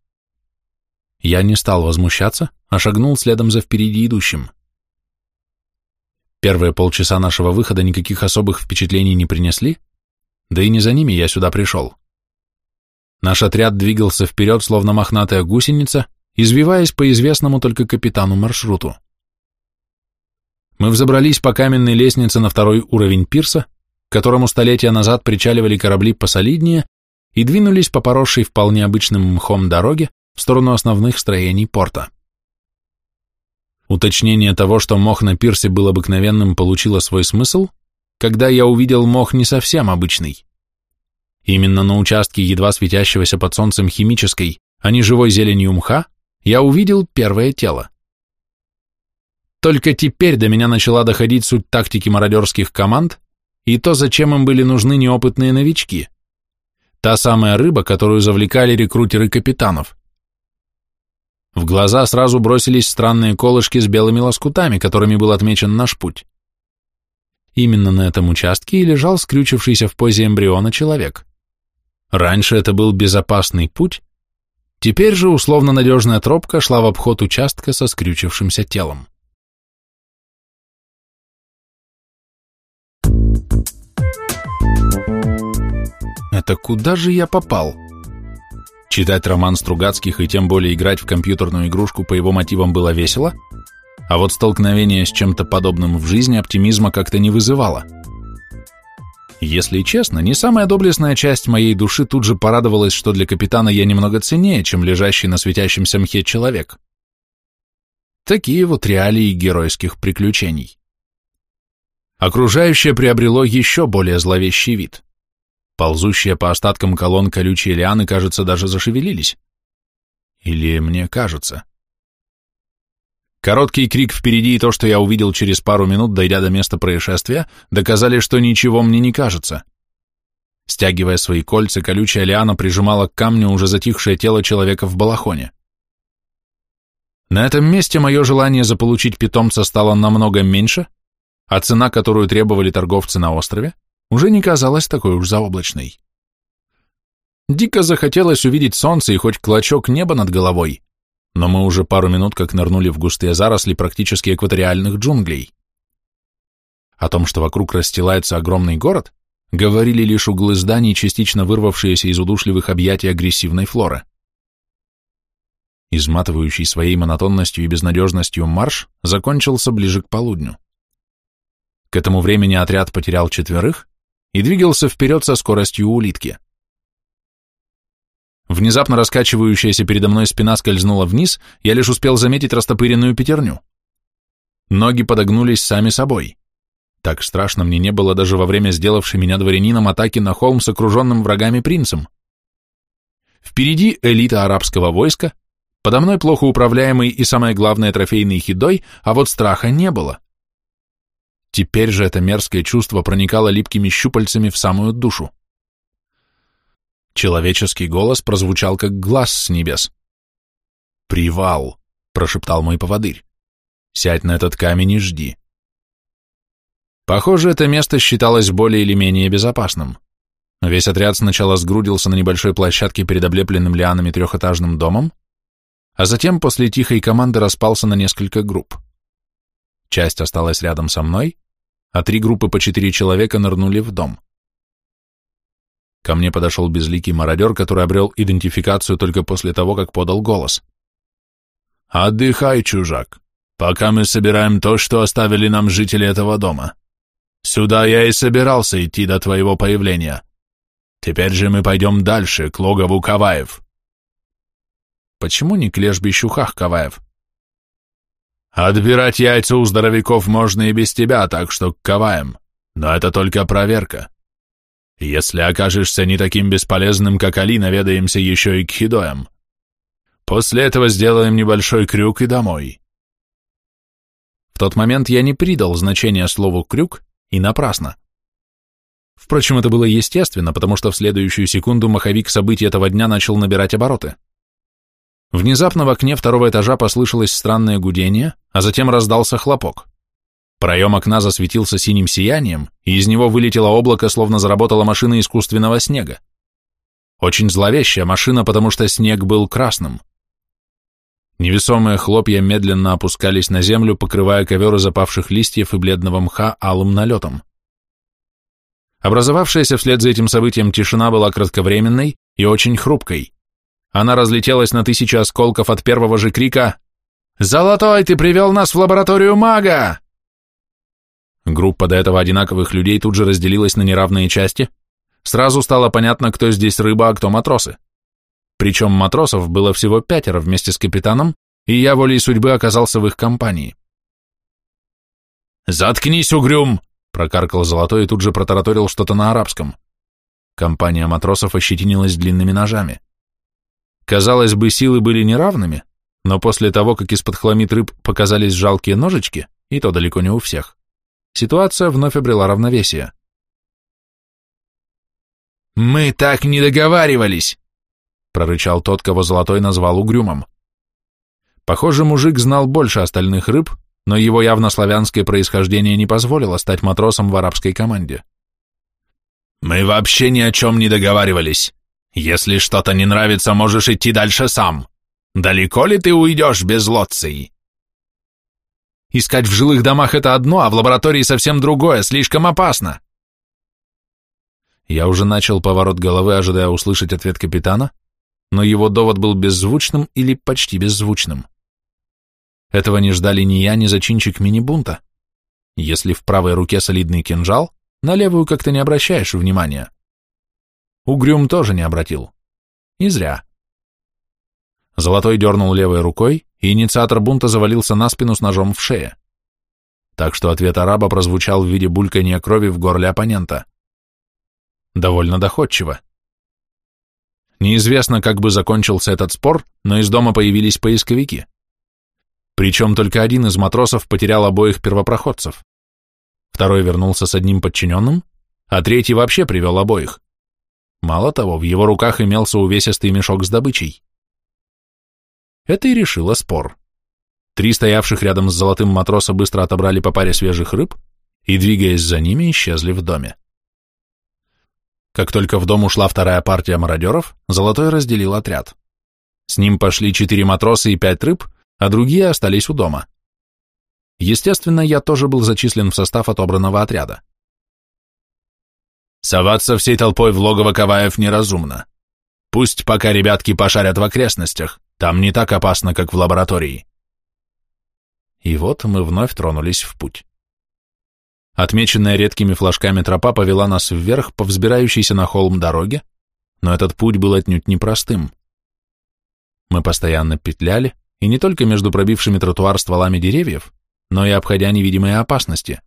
Я не стал возмущаться, а шагнул следом за впереди идущим. Первые полчаса нашего выхода никаких особых впечатлений не принесли, да и не за ними я сюда пришел. Наш отряд двигался вперед, словно мохнатая гусеница, извиваясь по известному только капитану маршруту. Мы взобрались по каменной лестнице на второй уровень пирса, к которому столетия назад причаливали корабли посолиднее и двинулись по поросшей вполне обычным мхом дороге в сторону основных строений порта. Уточнение того, что мох на пирсе был обыкновенным, получило свой смысл, когда я увидел мох не совсем обычный. Именно на участке едва светящегося под солнцем химической, а не живой зеленью мха, я увидел первое тело. Только теперь до меня начала доходить суть тактики мародерских команд и то, зачем им были нужны неопытные новички. Та самая рыба, которую завлекали рекрутеры капитанов. В глаза сразу бросились странные колышки с белыми лоскутами, которыми был отмечен наш путь. Именно на этом участке и лежал скрючившийся в позе эмбриона человек. Раньше это был безопасный путь, теперь же условно надежная тропка шла в обход участка со скрючившимся телом. Это куда же я попал? Читать роман Стругацких и тем более играть в компьютерную игрушку по его мотивам было весело, а вот столкновение с чем-то подобным в жизни оптимизма как-то не вызывало. Если честно, не самая доблестная часть моей души тут же порадовалась, что для капитана я немного ценнее, чем лежащий на светящемся мхе человек. Такие вот реалии геройских приключений. Окружающее приобрело еще более зловещий вид. Ползущие по остаткам колонн колючие лианы, кажется, даже зашевелились. Или мне кажется. Короткий крик впереди и то, что я увидел через пару минут, дойдя до места происшествия, доказали, что ничего мне не кажется. Стягивая свои кольца, колючая лиана прижимала к камню уже затихшее тело человека в балахоне. На этом месте мое желание заполучить питомца стало намного меньше, а цена, которую требовали торговцы на острове, уже не казалась такой уж заоблачной. Дико захотелось увидеть солнце и хоть клочок неба над головой, но мы уже пару минут как нырнули в густые заросли практически экваториальных джунглей. О том, что вокруг расстилается огромный город, говорили лишь углы зданий, частично вырвавшиеся из удушливых объятий агрессивной флоры. Изматывающий своей монотонностью и безнадежностью марш закончился ближе к полудню. К этому времени отряд потерял четверых, и двигался вперед со скоростью улитки. Внезапно раскачивающаяся передо мной спина скользнула вниз, я лишь успел заметить растопыренную пятерню. Ноги подогнулись сами собой. Так страшно мне не было даже во время сделавшей меня дворянином атаки на холм с окруженным врагами принцем. Впереди элита арабского войска, подо мной плохо управляемый и, самое главное, трофейный хидой, а вот страха не было. Теперь же это мерзкое чувство проникало липкими щупальцами в самую душу. Человеческий голос прозвучал, как глаз с небес. «Привал!» — прошептал мой поводырь. «Сядь на этот камень и жди». Похоже, это место считалось более или менее безопасным. Весь отряд сначала сгрудился на небольшой площадке перед облепленным лианами трехэтажным домом, а затем после тихой команды распался на несколько групп. Часть осталась рядом со мной, а три группы по четыре человека нырнули в дом. Ко мне подошел безликий мародер, который обрел идентификацию только после того, как подал голос. «Отдыхай, чужак, пока мы собираем то, что оставили нам жители этого дома. Сюда я и собирался идти до твоего появления. Теперь же мы пойдем дальше, к логову Каваев». «Почему не к лежбищу Хах Каваев?» «Отбирать яйца у здоровяков можно и без тебя, так что к Каваем, но это только проверка». Если окажешься не таким бесполезным, как Али, наведаемся еще и к Хидоям. После этого сделаем небольшой крюк и домой. В тот момент я не придал значения слову «крюк» и напрасно. Впрочем, это было естественно, потому что в следующую секунду маховик событий этого дня начал набирать обороты. Внезапно в окне второго этажа послышалось странное гудение, а затем раздался хлопок. Проем окна засветился синим сиянием, и из него вылетело облако, словно заработала машина искусственного снега. Очень зловещая машина, потому что снег был красным. Невесомые хлопья медленно опускались на землю, покрывая ковер из опавших листьев и бледного мха алым налетом. Образовавшаяся вслед за этим событием тишина была кратковременной и очень хрупкой. Она разлетелась на тысячи осколков от первого же крика «Золотой, ты привел нас в лабораторию мага!» Группа до этого одинаковых людей тут же разделилась на неравные части. Сразу стало понятно, кто здесь рыба, а кто матросы. Причем матросов было всего пятеро вместе с капитаном, и я волей судьбы оказался в их компании. «Заткнись, угрюм!» — прокаркал Золотой и тут же протараторил что-то на арабском. Компания матросов ощетинилась длинными ножами. Казалось бы, силы были неравными, но после того, как из-под хламид рыб показались жалкие ножички, и то далеко не у всех, Ситуация вновь обрела равновесие. «Мы так не договаривались!» — прорычал тот, кого Золотой назвал угрюмом. Похоже, мужик знал больше остальных рыб, но его явно славянское происхождение не позволило стать матросом в арабской команде. «Мы вообще ни о чем не договаривались. Если что-то не нравится, можешь идти дальше сам. Далеко ли ты уйдешь без лоций?» Искать в жилых домах это одно, а в лаборатории совсем другое, слишком опасно. Я уже начал поворот головы, ожидая услышать ответ капитана, но его довод был беззвучным или почти беззвучным. Этого не ждали ни я, ни зачинчик мини-бунта. Если в правой руке солидный кинжал, на левую как-то не обращаешь внимания. Угрюм тоже не обратил. И зря. Золотой дернул левой рукой, и инициатор бунта завалился на спину с ножом в шее. Так что ответ араба прозвучал в виде булькания крови в горле оппонента. Довольно доходчиво. Неизвестно, как бы закончился этот спор, но из дома появились поисковики. Причем только один из матросов потерял обоих первопроходцев. Второй вернулся с одним подчиненным, а третий вообще привел обоих. Мало того, в его руках имелся увесистый мешок с добычей. Это и решило спор. Три стоявших рядом с золотым матроса быстро отобрали по паре свежих рыб и, двигаясь за ними, исчезли в доме. Как только в дом ушла вторая партия мародеров, Золотой разделил отряд. С ним пошли четыре матроса и пять рыб, а другие остались у дома. Естественно, я тоже был зачислен в состав отобранного отряда. Соваться всей толпой в логово Каваев неразумно. Пусть пока ребятки пошарят в окрестностях, там не так опасно, как в лаборатории. И вот мы вновь тронулись в путь. Отмеченная редкими флажками тропа повела нас вверх по взбирающейся на холм дороге, но этот путь был отнюдь непростым. Мы постоянно петляли, и не только между пробившими тротуар стволами деревьев, но и обходя невидимые опасности.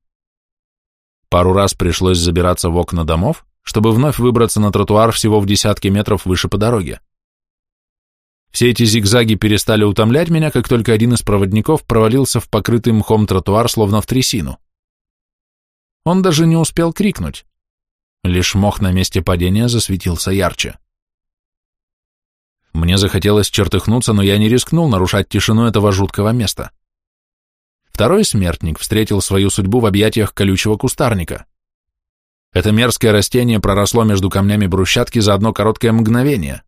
Пару раз пришлось забираться в окна домов, чтобы вновь выбраться на тротуар всего в десятки метров выше по дороге. Все эти зигзаги перестали утомлять меня, как только один из проводников провалился в покрытый мхом тротуар, словно в трясину. Он даже не успел крикнуть. Лишь мох на месте падения засветился ярче. Мне захотелось чертыхнуться, но я не рискнул нарушать тишину этого жуткого места. Второй смертник встретил свою судьбу в объятиях колючего кустарника. Это мерзкое растение проросло между камнями брусчатки за одно короткое мгновение.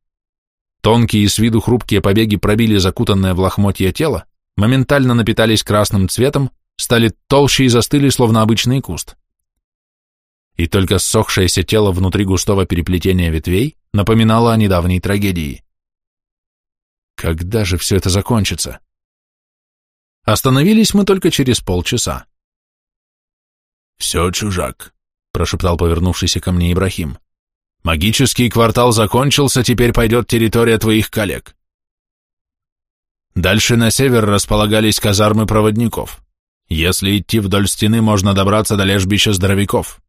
Тонкие и с виду хрупкие побеги пробили закутанное в лохмотье тело, моментально напитались красным цветом, стали толще и застыли, словно обычный куст. и только ссохшееся тело внутри густого переплетения ветвей напоминало о недавней трагедии. Когда же все это закончится? Остановились мы только через полчаса. «Все, чужак», — прошептал повернувшийся ко мне Ибрахим. «Магический квартал закончился, теперь пойдет территория твоих коллег. Дальше на север располагались казармы проводников. Если идти вдоль стены, можно добраться до лежбища здоровяков.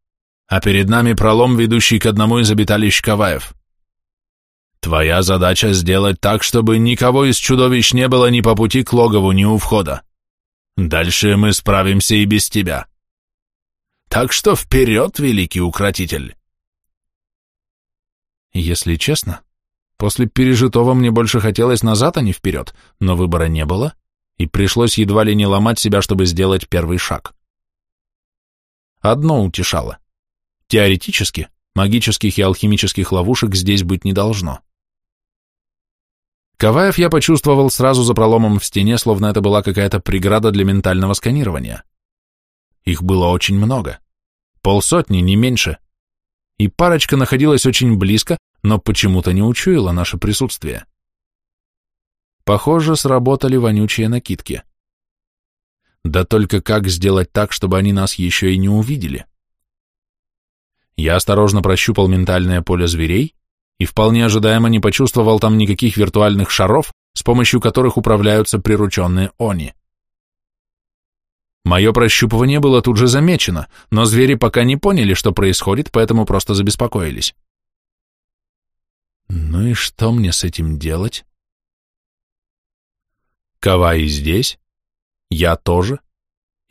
А перед нами пролом, ведущий к одному из обиталищ Каваев. Твоя задача сделать так, чтобы никого из чудовищ не было ни по пути к логову, ни у входа. Дальше мы справимся и без тебя. Так что вперед, великий укротитель!» Если честно, После пережитого мне больше хотелось назад, а не вперед, но выбора не было, и пришлось едва ли не ломать себя, чтобы сделать первый шаг. Одно утешало. Теоретически, магических и алхимических ловушек здесь быть не должно. Каваев я почувствовал сразу за проломом в стене, словно это была какая-то преграда для ментального сканирования. Их было очень много. Полсотни, не меньше. И парочка находилась очень близко, но почему-то не учуяла наше присутствие. Похоже, сработали вонючие накидки. Да только как сделать так, чтобы они нас еще и не увидели? Я осторожно прощупал ментальное поле зверей и вполне ожидаемо не почувствовал там никаких виртуальных шаров, с помощью которых управляются прирученные они. Мое прощупывание было тут же замечено, но звери пока не поняли, что происходит, поэтому просто забеспокоились. Ну и что мне с этим делать? Кавай здесь, я тоже,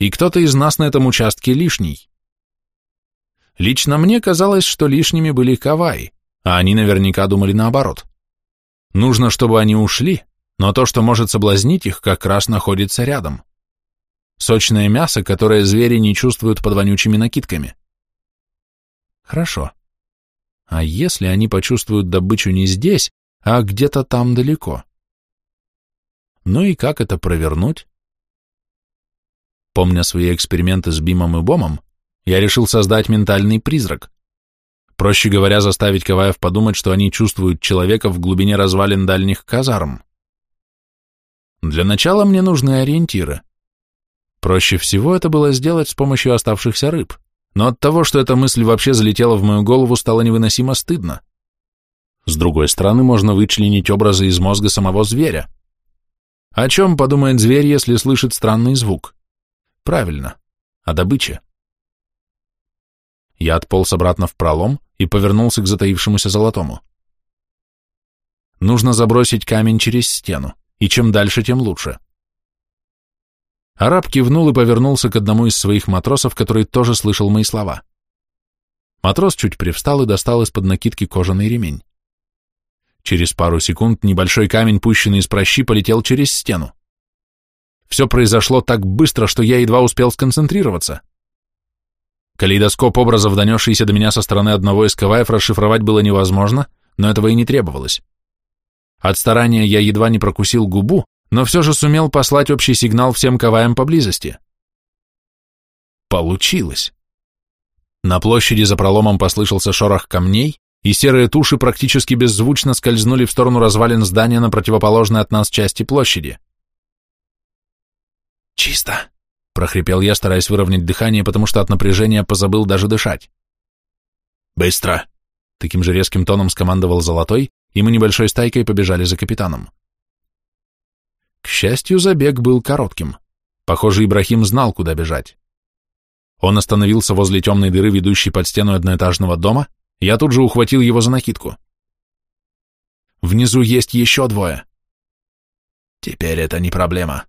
и кто-то из нас на этом участке лишний. Лично мне казалось, что лишними были Кавай, а они наверняка думали наоборот. Нужно, чтобы они ушли, но то, что может соблазнить их, как раз находится рядом. Сочное мясо, которое звери не чувствуют под вонючими накидками. Хорошо. А если они почувствуют добычу не здесь, а где-то там далеко? Ну и как это провернуть? Помня свои эксперименты с Бимом и Бомом, я решил создать ментальный призрак. Проще говоря, заставить Каваев подумать, что они чувствуют человека в глубине развалин дальних казарм. Для начала мне нужны ориентиры. Проще всего это было сделать с помощью оставшихся рыб но от того, что эта мысль вообще залетела в мою голову, стало невыносимо стыдно. С другой стороны, можно вычленить образы из мозга самого зверя. О чем подумает зверь, если слышит странный звук? Правильно, о добыче. Я отполз обратно в пролом и повернулся к затаившемуся золотому. Нужно забросить камень через стену, и чем дальше, тем лучше. Араб кивнул и повернулся к одному из своих матросов, который тоже слышал мои слова. Матрос чуть привстал и достал из-под накидки кожаный ремень. Через пару секунд небольшой камень, пущенный из прощи, полетел через стену. Все произошло так быстро, что я едва успел сконцентрироваться. Калейдоскоп образов, донесшийся до меня со стороны одного из каваев, расшифровать было невозможно, но этого и не требовалось. От старания я едва не прокусил губу, но все же сумел послать общий сигнал всем каваям поблизости. Получилось. На площади за проломом послышался шорох камней, и серые туши практически беззвучно скользнули в сторону развалин здания на противоположной от нас части площади. «Чисто!» — прохрипел я, стараясь выровнять дыхание, потому что от напряжения позабыл даже дышать. «Быстро!» — таким же резким тоном скомандовал Золотой, и мы небольшой стайкой побежали за капитаном. К счастью, забег был коротким. Похоже, Ибрахим знал, куда бежать. Он остановился возле темной дыры, ведущей под стену одноэтажного дома, я тут же ухватил его за накидку. Внизу есть еще двое. Теперь это не проблема.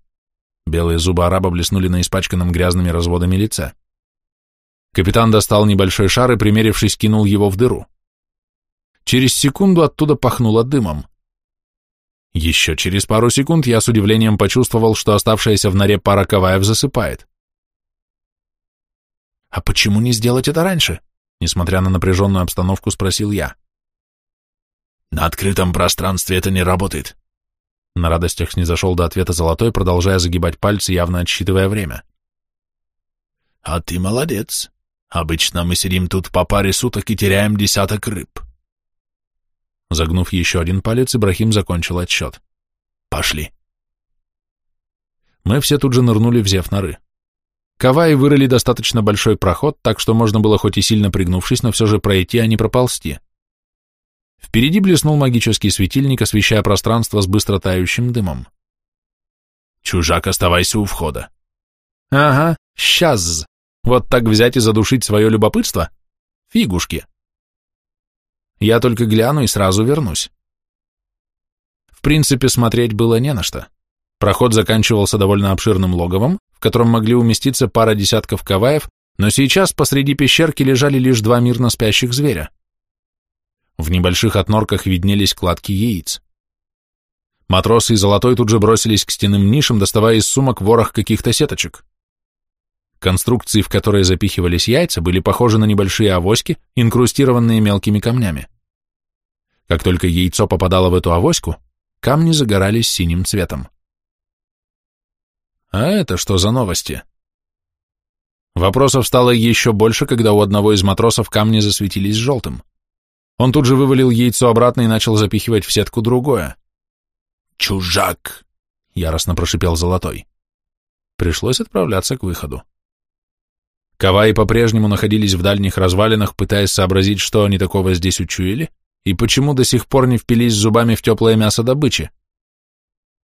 Белые зубы араба блеснули на испачканном грязными разводами лице. Капитан достал небольшой шар и, примерившись, кинул его в дыру. Через секунду оттуда пахнуло дымом. Еще через пару секунд я с удивлением почувствовал, что оставшаяся в норе пара Каваев засыпает. «А почему не сделать это раньше?» Несмотря на напряженную обстановку, спросил я. «На открытом пространстве это не работает». На радостях снизошел до ответа Золотой, продолжая загибать пальцы, явно отсчитывая время. «А ты молодец. Обычно мы сидим тут по паре суток и теряем десяток рыб. Загнув еще один палец, Ибрахим закончил отсчет. Пошли. Мы все тут же нырнули в зев норы. Каваи вырыли достаточно большой проход, так что можно было хоть и сильно пригнувшись, но все же пройти, а не проползти. Впереди блеснул магический светильник, освещая пространство с быстро тающим дымом. «Чужак, оставайся у входа». «Ага, сейчас. Вот так взять и задушить свое любопытство? Фигушки. Я только гляну и сразу вернусь. В принципе, смотреть было не на что. Проход заканчивался довольно обширным логовом, в котором могли уместиться пара десятков каваев, но сейчас посреди пещерки лежали лишь два мирно спящих зверя. В небольших отнорках виднелись кладки яиц. Матросы и Золотой тут же бросились к стенным нишам, доставая из сумок ворох каких-то сеточек. Конструкции, в которые запихивались яйца, были похожи на небольшие авоськи, инкрустированные мелкими камнями. Как только яйцо попадало в эту авоську, камни загорались синим цветом. А это что за новости? Вопросов стало еще больше, когда у одного из матросов камни засветились желтым. Он тут же вывалил яйцо обратно и начал запихивать в сетку другое. «Чужак!» — яростно прошипел Золотой. Пришлось отправляться к выходу. Каваи по-прежнему находились в дальних развалинах, пытаясь сообразить, что они такого здесь учуяли, и почему до сих пор не впились зубами в теплое мясо добычи.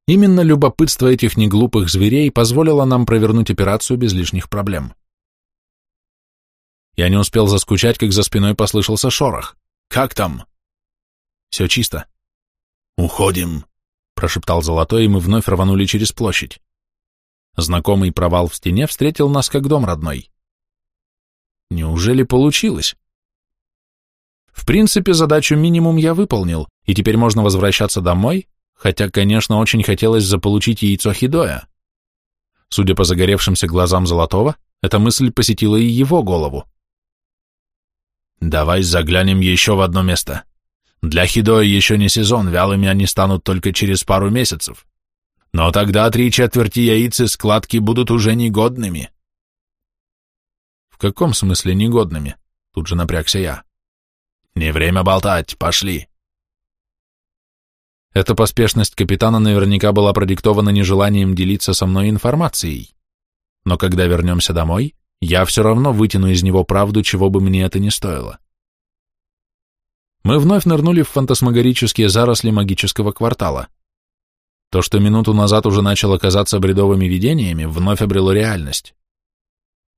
Именно любопытство этих неглупых зверей позволило нам провернуть операцию без лишних проблем. Я не успел заскучать, как за спиной послышался шорох. «Как там?» «Все чисто». «Уходим», — прошептал Золотой, и мы вновь рванули через площадь. Знакомый провал в стене встретил нас как дом родной. Неужели получилось? В принципе, задачу минимум я выполнил, и теперь можно возвращаться домой, хотя, конечно, очень хотелось заполучить яйцо Хидоя. Судя по загоревшимся глазам Золотого, эта мысль посетила и его голову. «Давай заглянем еще в одно место. Для Хидоя еще не сезон, вялыми они станут только через пару месяцев. Но тогда три четверти яиц и складки будут уже негодными каком смысле негодными? Тут же напрягся я. Не время болтать, пошли. Эта поспешность капитана наверняка была продиктована нежеланием делиться со мной информацией. Но когда вернемся домой, я все равно вытяну из него правду, чего бы мне это ни стоило. Мы вновь нырнули в фантасмагорические заросли магического квартала. То, что минуту назад уже начало казаться бредовыми видениями, вновь обрело реальность.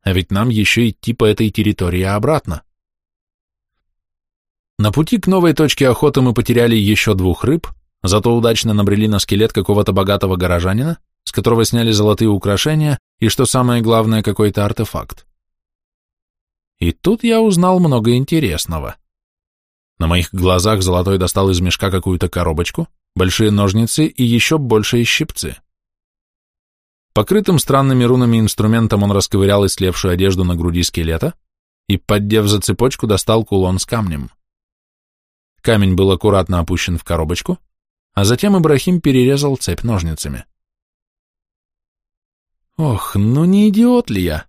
А ведь нам еще идти по этой территории обратно. На пути к новой точке охоты мы потеряли еще двух рыб, зато удачно набрели на скелет какого-то богатого горожанина, с которого сняли золотые украшения и, что самое главное, какой-то артефакт. И тут я узнал много интересного. На моих глазах Золотой достал из мешка какую-то коробочку, большие ножницы и еще большие щипцы. Покрытым странными рунами инструментом он расковырял истлевшую одежду на груди скелета и, поддев за цепочку, достал кулон с камнем. Камень был аккуратно опущен в коробочку, а затем Ибрахим перерезал цепь ножницами. Ох, ну не идиот ли я?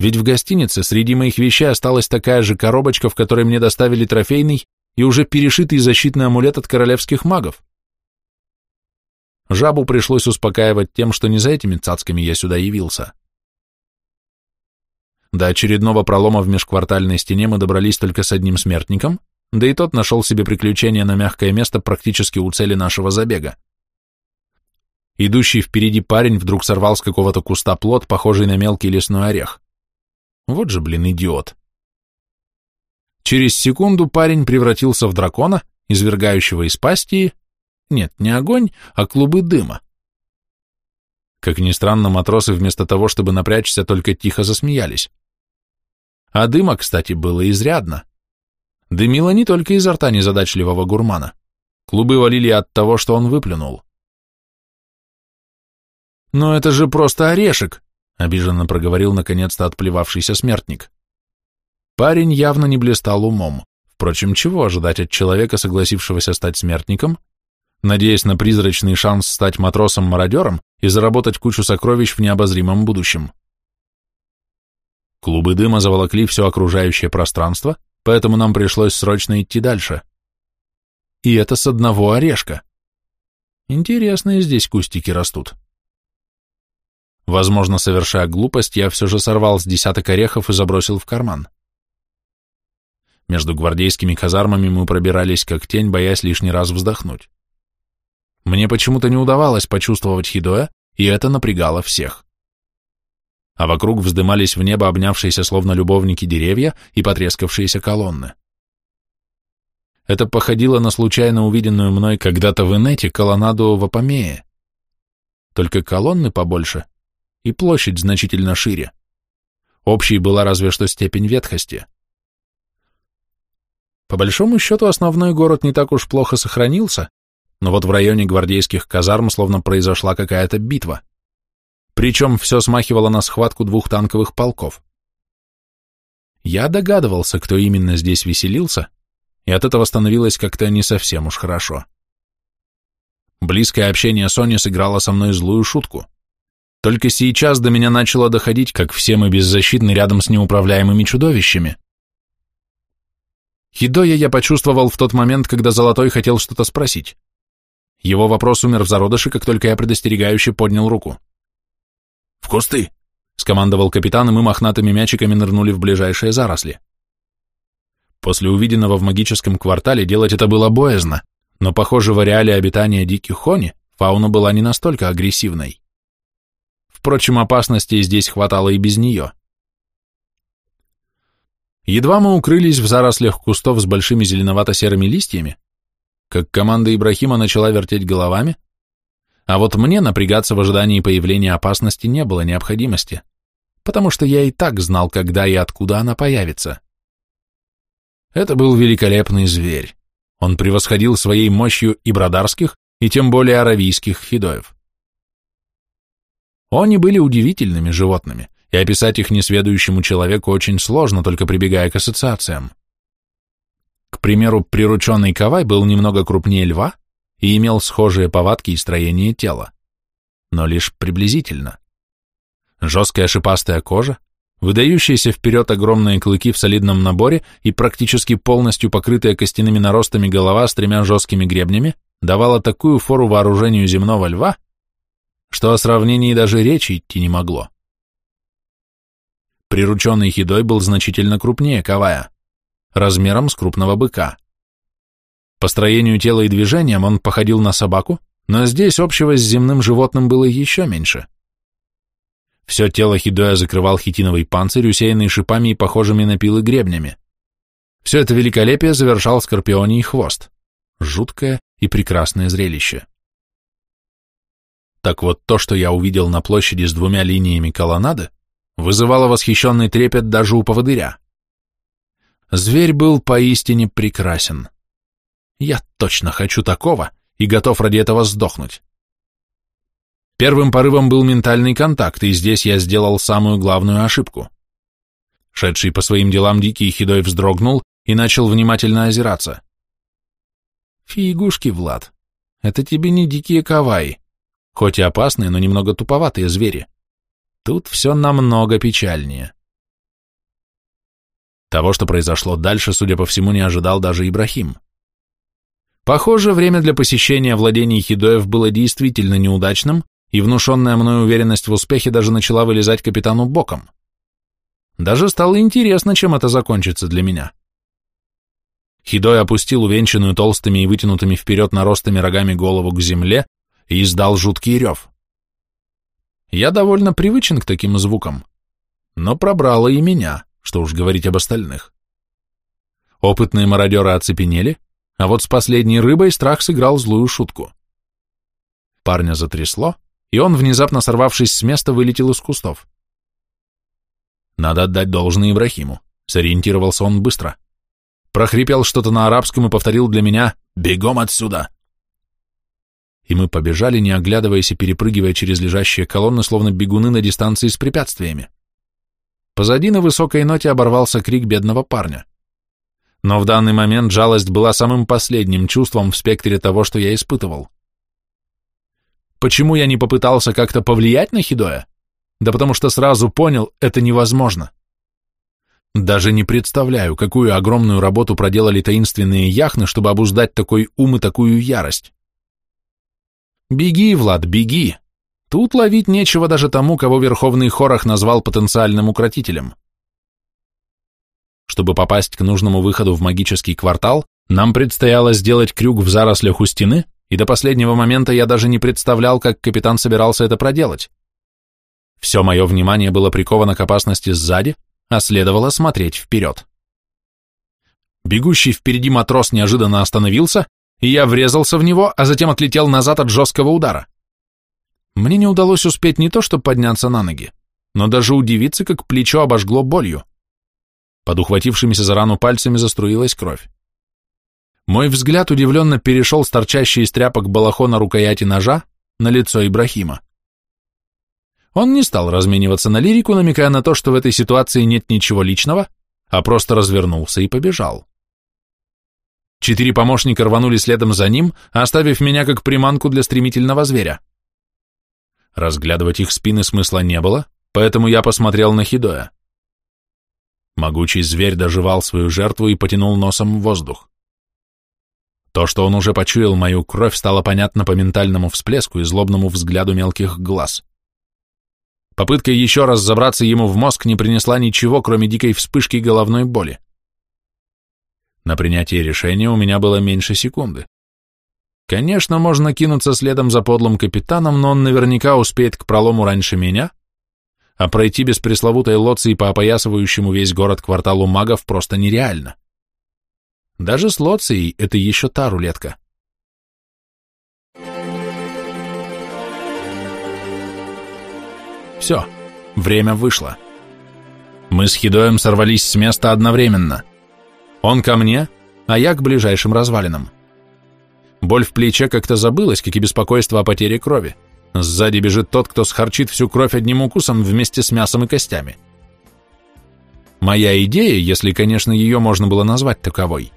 Ведь в гостинице среди моих вещей осталась такая же коробочка, в которой мне доставили трофейный и уже перешитый защитный амулет от королевских магов. Жабу пришлось успокаивать тем, что не за этими цацками я сюда явился. До очередного пролома в межквартальной стене мы добрались только с одним смертником, да и тот нашел себе приключение на мягкое место практически у цели нашего забега. Идущий впереди парень вдруг сорвал с какого-то куста плод, похожий на мелкий лесной орех. Вот же, блин, идиот. Через секунду парень превратился в дракона, извергающего из пасти, нет, не огонь, а клубы дыма. Как ни странно, матросы вместо того, чтобы напрячься, только тихо засмеялись. А дыма, кстати, было изрядно. Дымило не только изо рта незадачливого гурмана. Клубы валили от того, что он выплюнул. «Но это же просто орешек!» — обиженно проговорил наконец-то отплевавшийся смертник. Парень явно не блистал умом. Впрочем, чего ожидать от человека, согласившегося стать смертником, надеясь на призрачный шанс стать матросом-мародером и заработать кучу сокровищ в необозримом будущем. Клубы дыма заволокли все окружающее пространство, поэтому нам пришлось срочно идти дальше. И это с одного орешка. Интересные здесь кустики растут. Возможно, совершая глупость, я все же сорвал с десяток орехов и забросил в карман. Между гвардейскими казармами мы пробирались как тень, боясь лишний раз вздохнуть. Мне почему-то не удавалось почувствовать Хидоя, и это напрягало всех. А вокруг вздымались в небо обнявшиеся словно любовники деревья и потрескавшиеся колонны. Это походило на случайно увиденную мной когда-то в инете колоннаду в Апомее. Только колонны побольше и площадь значительно шире. Общей была разве что степень ветхости. По большому счету основной город не так уж плохо сохранился, но вот в районе гвардейских казарм словно произошла какая-то битва. Причем все смахивало на схватку двух танковых полков. Я догадывался, кто именно здесь веселился, и от этого становилось как-то не совсем уж хорошо. Близкое общение Сони сыграло со мной злую шутку. Только сейчас до меня начало доходить, как все мы беззащитны рядом с неуправляемыми чудовищами. Хидоя я почувствовал в тот момент, когда Золотой хотел что-то спросить. Его вопрос умер в зародыше, как только я предостерегающе поднял руку. «В кусты!» — скомандовал капитан, и мы мохнатыми мячиками нырнули в ближайшие заросли. После увиденного в магическом квартале делать это было боязно, но, похоже, в ареале обитания диких хони фауна была не настолько агрессивной. Впрочем, опасностей здесь хватало и без нее. Едва мы укрылись в зарослях кустов с большими зеленовато-серыми листьями, как команда Ибрахима начала вертеть головами, а вот мне напрягаться в ожидании появления опасности не было необходимости, потому что я и так знал, когда и откуда она появится. Это был великолепный зверь. Он превосходил своей мощью и бродарских, и тем более аравийских хидоев. Они были удивительными животными, и описать их несведущему человеку очень сложно, только прибегая к ассоциациям. К примеру, прирученный кавай был немного крупнее льва и имел схожие повадки и строение тела, но лишь приблизительно. Жесткая шипастая кожа, выдающиеся вперед огромные клыки в солидном наборе и практически полностью покрытая костяными наростами голова с тремя жесткими гребнями давала такую фору вооружению земного льва, что о сравнении даже речи идти не могло. Прирученный хидой был значительно крупнее Кавая, размером с крупного быка. По строению тела и движениям он походил на собаку, но здесь общего с земным животным было еще меньше. Все тело хидоя закрывал хитиновый панцирь, усеянный шипами и похожими на пилы гребнями. Все это великолепие завершал скорпионий хвост. Жуткое и прекрасное зрелище. Так вот то, что я увидел на площади с двумя линиями колоннады, вызывало восхищенный трепет даже у поводыря. Зверь был поистине прекрасен. Я точно хочу такого и готов ради этого сдохнуть. Первым порывом был ментальный контакт, и здесь я сделал самую главную ошибку. Шедший по своим делам дикий хидой вздрогнул и начал внимательно озираться. Фигушки, Влад, это тебе не дикие каваи, хоть и опасные, но немного туповатые звери. Тут все намного печальнее. Того, что произошло дальше, судя по всему, не ожидал даже Ибрахим. Похоже, время для посещения владений Хидоев было действительно неудачным, и внушенная мной уверенность в успехе даже начала вылезать капитану боком. Даже стало интересно, чем это закончится для меня. Хидой опустил увенчанную толстыми и вытянутыми вперед наростами рогами голову к земле и издал жуткий рев. Я довольно привычен к таким звукам, но пробрало и меня, что уж говорить об остальных. Опытные мародеры оцепенели, а вот с последней рыбой страх сыграл злую шутку. Парня затрясло, и он, внезапно сорвавшись с места, вылетел из кустов. Надо отдать должное Ибрахиму, сориентировался он быстро. Прохрипел что-то на арабском и повторил для меня «Бегом отсюда!» и мы побежали, не оглядываясь и перепрыгивая через лежащие колонны, словно бегуны на дистанции с препятствиями. Позади на высокой ноте оборвался крик бедного парня. Но в данный момент жалость была самым последним чувством в спектре того, что я испытывал. Почему я не попытался как-то повлиять на Хидоя? Да потому что сразу понял, это невозможно. Даже не представляю, какую огромную работу проделали таинственные яхны, чтобы обуздать такой ум и такую ярость. Беги, Влад, беги. Тут ловить нечего даже тому, кого Верховный Хорах назвал потенциальным укротителем. Чтобы попасть к нужному выходу в магический квартал, нам предстояло сделать крюк в зарослях у стены, и до последнего момента я даже не представлял, как капитан собирался это проделать. Все мое внимание было приковано к опасности сзади, а следовало смотреть вперед. Бегущий впереди матрос неожиданно остановился, и я врезался в него, а затем отлетел назад от жесткого удара. Мне не удалось успеть не то, чтобы подняться на ноги, но даже удивиться, как плечо обожгло болью. Под ухватившимися за рану пальцами заструилась кровь. Мой взгляд удивленно перешел с торчащей из тряпок балахона рукояти ножа на лицо Ибрахима. Он не стал размениваться на лирику, намекая на то, что в этой ситуации нет ничего личного, а просто развернулся и побежал. Четыре помощника рванули следом за ним, оставив меня как приманку для стремительного зверя. Разглядывать их спины смысла не было, поэтому я посмотрел на Хидоя. Могучий зверь доживал свою жертву и потянул носом в воздух. То, что он уже почуял мою кровь, стало понятно по ментальному всплеску и злобному взгляду мелких глаз. Попытка еще раз забраться ему в мозг не принесла ничего, кроме дикой вспышки головной боли. На принятие решения у меня было меньше секунды. Конечно, можно кинуться следом за подлым капитаном, но он наверняка успеет к пролому раньше меня, а пройти без пресловутой лоции по опоясывающему весь город кварталу магов просто нереально. Даже с лоцией это еще та рулетка. Все, время вышло. Мы с Хидоем сорвались с места одновременно — он ко мне, а я к ближайшим развалинам. Боль в плече как-то забылась, как и беспокойство о потере крови. Сзади бежит тот, кто схарчит всю кровь одним укусом вместе с мясом и костями. Моя идея, если, конечно, ее можно было назвать таковой,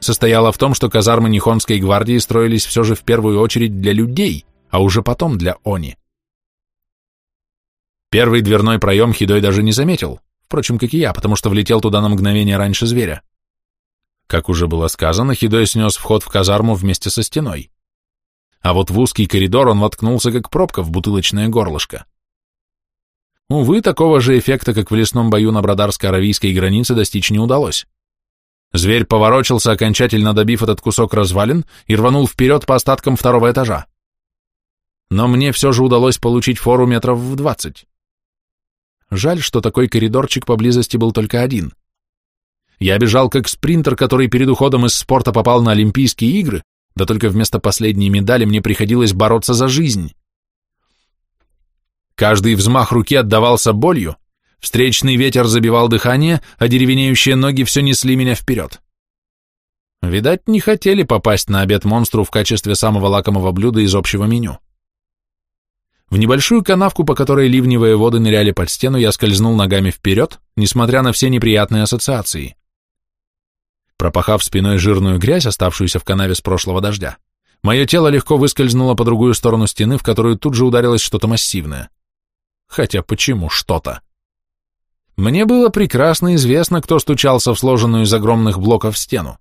состояла в том, что казармы Нихонской гвардии строились все же в первую очередь для людей, а уже потом для они. Первый дверной проем Хидой даже не заметил, впрочем, как и я, потому что влетел туда на мгновение раньше зверя. Как уже было сказано, Хидой снес вход в казарму вместе со стеной. А вот в узкий коридор он воткнулся, как пробка в бутылочное горлышко. Увы, такого же эффекта, как в лесном бою на Бродарско-Аравийской границе, достичь не удалось. Зверь поворочился, окончательно добив этот кусок развалин, и рванул вперед по остаткам второго этажа. Но мне все же удалось получить фору метров в двадцать. Жаль, что такой коридорчик поблизости был только один. Я бежал как спринтер, который перед уходом из спорта попал на Олимпийские игры, да только вместо последней медали мне приходилось бороться за жизнь. Каждый взмах руки отдавался болью, встречный ветер забивал дыхание, а деревенеющие ноги все несли меня вперед. Видать, не хотели попасть на обед монстру в качестве самого лакомого блюда из общего меню. В небольшую канавку, по которой ливневые воды ныряли под стену, я скользнул ногами вперед, несмотря на все неприятные ассоциации. Пропахав спиной жирную грязь, оставшуюся в канаве с прошлого дождя, мое тело легко выскользнуло по другую сторону стены, в которую тут же ударилось что-то массивное. Хотя почему что-то? Мне было прекрасно известно, кто стучался в сложенную из огромных блоков стену.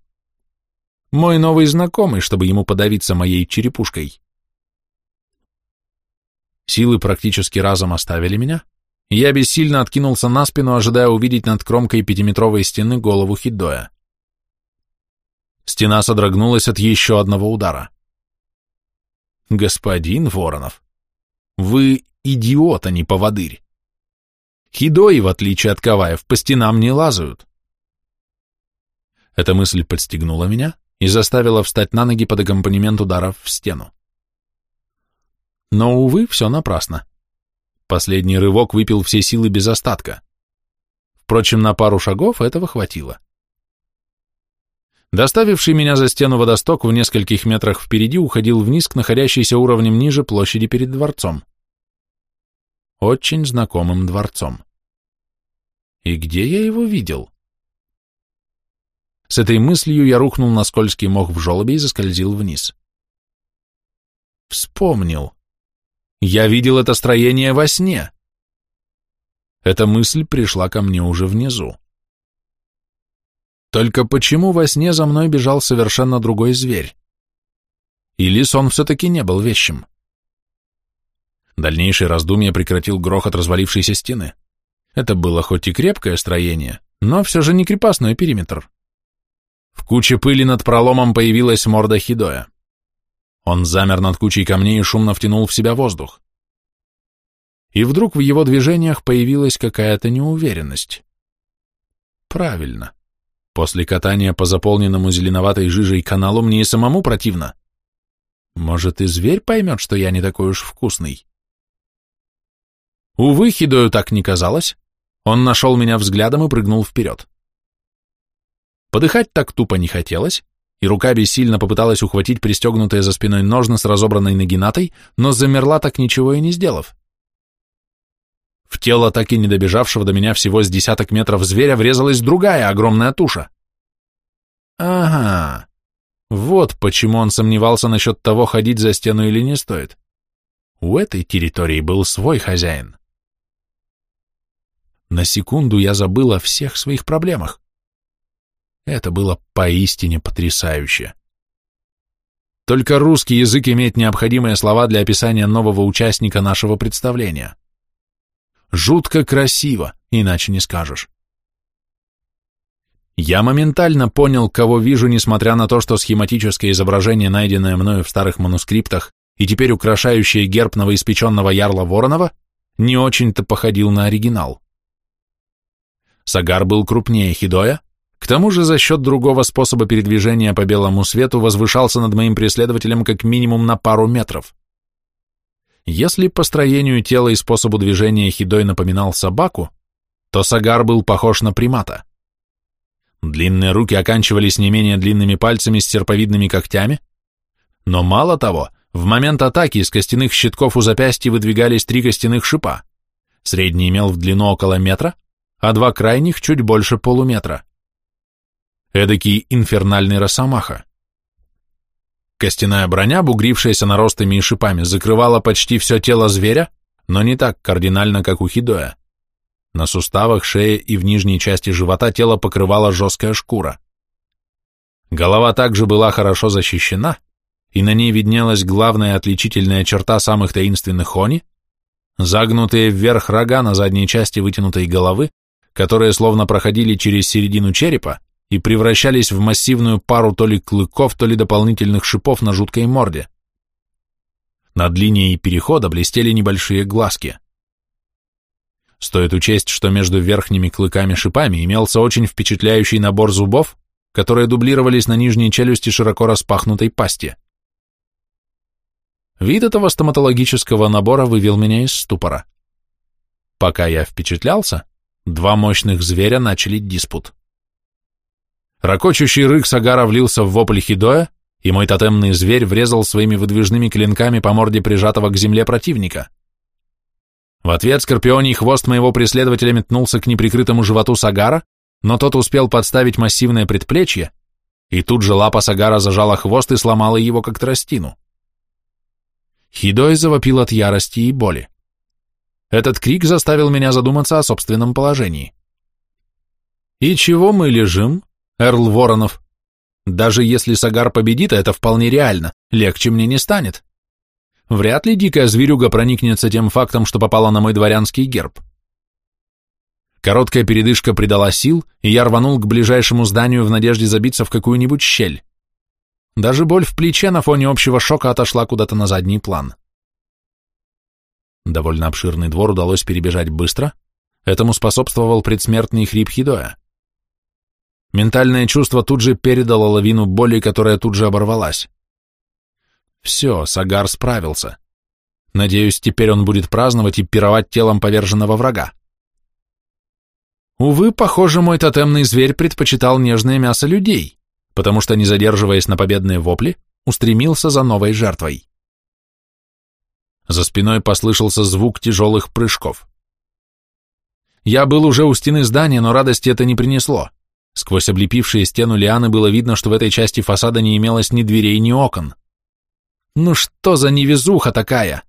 Мой новый знакомый, чтобы ему подавиться моей черепушкой. Силы практически разом оставили меня, я бессильно откинулся на спину, ожидая увидеть над кромкой пятиметровой стены голову Хидоя. Стена содрогнулась от еще одного удара. Господин Воронов, вы идиот, а не поводырь. Хидои, в отличие от Каваев, по стенам не лазают. Эта мысль подстегнула меня и заставила встать на ноги под аккомпанемент ударов в стену. Но, увы, все напрасно. Последний рывок выпил все силы без остатка. Впрочем, на пару шагов этого хватило. Доставивший меня за стену водосток в нескольких метрах впереди уходил вниз к находящейся уровнем ниже площади перед дворцом. Очень знакомым дворцом. И где я его видел? С этой мыслью я рухнул на скользкий мох в желобе и заскользил вниз. Вспомнил. Я видел это строение во сне. Эта мысль пришла ко мне уже внизу. Только почему во сне за мной бежал совершенно другой зверь? Или сон все-таки не был вещим? Дальнейшее раздумье прекратил грохот развалившейся стены. Это было хоть и крепкое строение, но все же не крепостной периметр. В куче пыли над проломом появилась морда Хидоя. Он замер над кучей камней и шумно втянул в себя воздух. И вдруг в его движениях появилась какая-то неуверенность. Правильно. После катания по заполненному зеленоватой жижей каналу мне и самому противно. Может, и зверь поймет, что я не такой уж вкусный. Увы, Хидою так не казалось. Он нашел меня взглядом и прыгнул вперед. Подыхать так тупо не хотелось, и рука бессильно попыталась ухватить пристегнутые за спиной ножны с разобранной нагинатой, но замерла так ничего и не сделав. В тело так и не добежавшего до меня всего с десяток метров зверя врезалась другая огромная туша. Ага, вот почему он сомневался насчет того, ходить за стену или не стоит. У этой территории был свой хозяин. На секунду я забыл о всех своих проблемах. Это было поистине потрясающе. Только русский язык имеет необходимые слова для описания нового участника нашего представления. Жутко красиво, иначе не скажешь. Я моментально понял, кого вижу, несмотря на то, что схематическое изображение, найденное мною в старых манускриптах и теперь украшающее герб новоиспеченного ярла Воронова, не очень-то походил на оригинал. Сагар был крупнее Хидоя, к тому же за счет другого способа передвижения по белому свету возвышался над моим преследователем как минимум на пару метров. Если по строению тела и способу движения Хидой напоминал собаку, то Сагар был похож на примата. Длинные руки оканчивались не менее длинными пальцами с серповидными когтями, но мало того, в момент атаки из костяных щитков у запястья выдвигались три костяных шипа. Средний имел в длину около метра, а два крайних чуть больше полуметра эдакий инфернальный росомаха. Костяная броня, бугрившаяся наростами и шипами, закрывала почти все тело зверя, но не так кардинально, как у Хидоя. На суставах, шее и в нижней части живота тело покрывала жесткая шкура. Голова также была хорошо защищена, и на ней виднелась главная отличительная черта самых таинственных они – загнутые вверх рога на задней части вытянутой головы, которые словно проходили через середину черепа и превращались в массивную пару то ли клыков, то ли дополнительных шипов на жуткой морде. Над линией перехода блестели небольшие глазки. Стоит учесть, что между верхними клыками-шипами имелся очень впечатляющий набор зубов, которые дублировались на нижней челюсти широко распахнутой пасти. Вид этого стоматологического набора вывел меня из ступора. Пока я впечатлялся, два мощных зверя начали диспут. Рокочущий рык Сагара влился в вопль Хидоя, и мой тотемный зверь врезал своими выдвижными клинками по морде прижатого к земле противника. В ответ скорпионий хвост моего преследователя метнулся к неприкрытому животу Сагара, но тот успел подставить массивное предплечье, и тут же лапа Сагара зажала хвост и сломала его как тростину. Хидой завопил от ярости и боли. Этот крик заставил меня задуматься о собственном положении. «И чего мы лежим?» Эрл Воронов. Даже если Сагар победит, это вполне реально, легче мне не станет. Вряд ли дикая зверюга проникнется тем фактом, что попала на мой дворянский герб. Короткая передышка придала сил, и я рванул к ближайшему зданию в надежде забиться в какую-нибудь щель. Даже боль в плече на фоне общего шока отошла куда-то на задний план. Довольно обширный двор удалось перебежать быстро, этому способствовал предсмертный хрип Хидоя. Ментальное чувство тут же передало лавину боли, которая тут же оборвалась. Все, Сагар справился. Надеюсь, теперь он будет праздновать и пировать телом поверженного врага. Увы, похоже, мой тотемный зверь предпочитал нежное мясо людей, потому что, не задерживаясь на победные вопли, устремился за новой жертвой. За спиной послышался звук тяжелых прыжков. Я был уже у стены здания, но радости это не принесло. Сквозь облепившие стену лианы было видно, что в этой части фасада не имелось ни дверей, ни окон. Ну что за невезуха такая?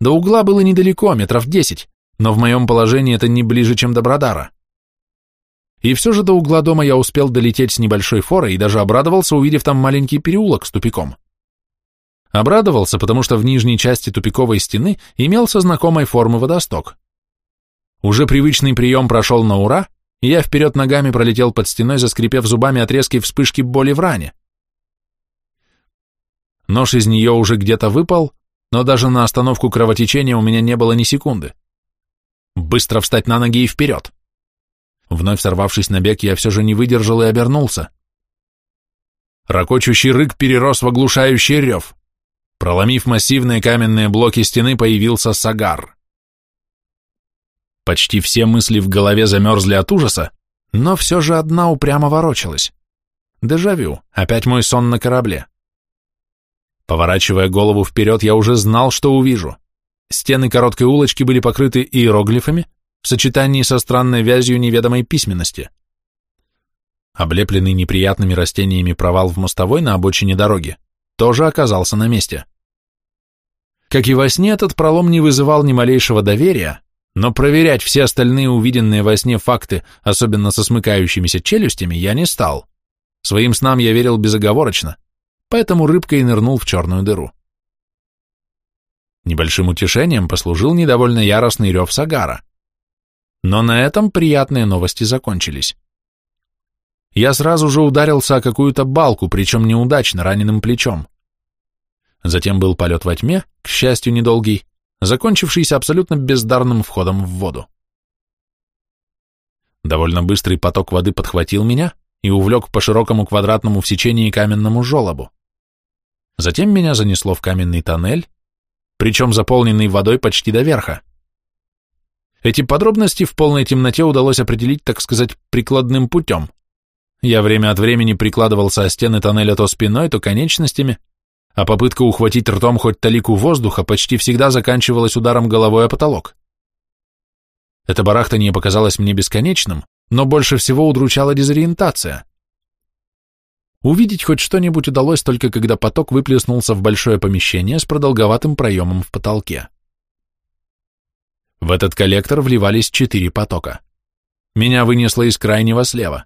До угла было недалеко, метров десять, но в моем положении это не ближе, чем до Брадара. И все же до угла дома я успел долететь с небольшой форой и даже обрадовался, увидев там маленький переулок с тупиком. Обрадовался, потому что в нижней части тупиковой стены имелся знакомой формы водосток. Уже привычный прием прошел на ура, и я вперед ногами пролетел под стеной, заскрипев зубами от резкой вспышки боли в ране. Нож из нее уже где-то выпал, но даже на остановку кровотечения у меня не было ни секунды. Быстро встать на ноги и вперед. Вновь сорвавшись на бег, я все же не выдержал и обернулся. Рокочущий рык перерос в оглушающий рев. Проломив массивные каменные блоки стены, появился Сагар. Почти все мысли в голове замерзли от ужаса, но все же одна упрямо ворочалась. Дежавю, опять мой сон на корабле. Поворачивая голову вперед, я уже знал, что увижу. Стены короткой улочки были покрыты иероглифами в сочетании со странной вязью неведомой письменности. Облепленный неприятными растениями провал в мостовой на обочине дороги тоже оказался на месте. Как и во сне, этот пролом не вызывал ни малейшего доверия, но проверять все остальные увиденные во сне факты, особенно со смыкающимися челюстями, я не стал. Своим снам я верил безоговорочно – поэтому рыбкой нырнул в черную дыру. Небольшим утешением послужил недовольно яростный рев Сагара. Но на этом приятные новости закончились. Я сразу же ударился о какую-то балку, причем неудачно, раненым плечом. Затем был полет во тьме, к счастью, недолгий, закончившийся абсолютно бездарным входом в воду. Довольно быстрый поток воды подхватил меня и увлек по широкому квадратному в сечении каменному желобу. Затем меня занесло в каменный тоннель, причем заполненный водой почти до верха. Эти подробности в полной темноте удалось определить, так сказать, прикладным путем. Я время от времени прикладывался о стены тоннеля то спиной, то конечностями, а попытка ухватить ртом хоть талику воздуха почти всегда заканчивалась ударом головой о потолок. Это барахтание показалось мне бесконечным, но больше всего удручала дезориентация. Увидеть хоть что-нибудь удалось только когда поток выплеснулся в большое помещение с продолговатым проемом в потолке. В этот коллектор вливались четыре потока. Меня вынесло из крайнего слева.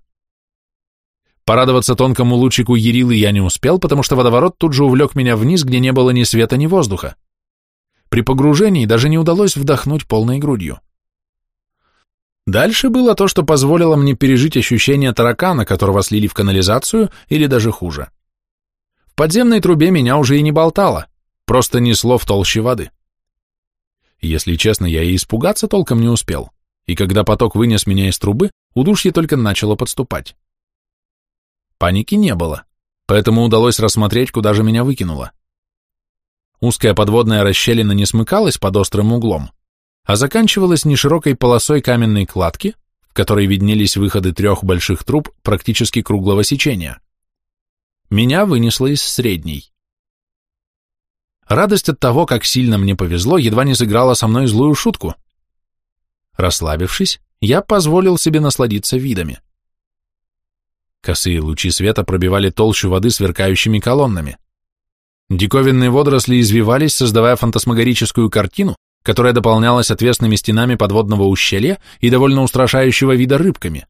Порадоваться тонкому лучику Ярилы я не успел, потому что водоворот тут же увлек меня вниз, где не было ни света, ни воздуха. При погружении даже не удалось вдохнуть полной грудью. Дальше было то, что позволило мне пережить ощущение таракана, которого слили в канализацию, или даже хуже. В подземной трубе меня уже и не болтало, просто несло в толще воды. Если честно, я и испугаться толком не успел, и когда поток вынес меня из трубы, удушье только начало подступать. Паники не было, поэтому удалось рассмотреть, куда же меня выкинуло. Узкая подводная расщелина не смыкалась под острым углом, а заканчивалась неширокой полосой каменной кладки, в которой виднелись выходы трех больших труб практически круглого сечения. Меня вынесло из средней. Радость от того, как сильно мне повезло, едва не сыграла со мной злую шутку. Расслабившись, я позволил себе насладиться видами. Косые лучи света пробивали толщу воды сверкающими колоннами. Диковинные водоросли извивались, создавая фантасмагорическую картину, которая дополнялась отвесными стенами подводного ущелья и довольно устрашающего вида рыбками.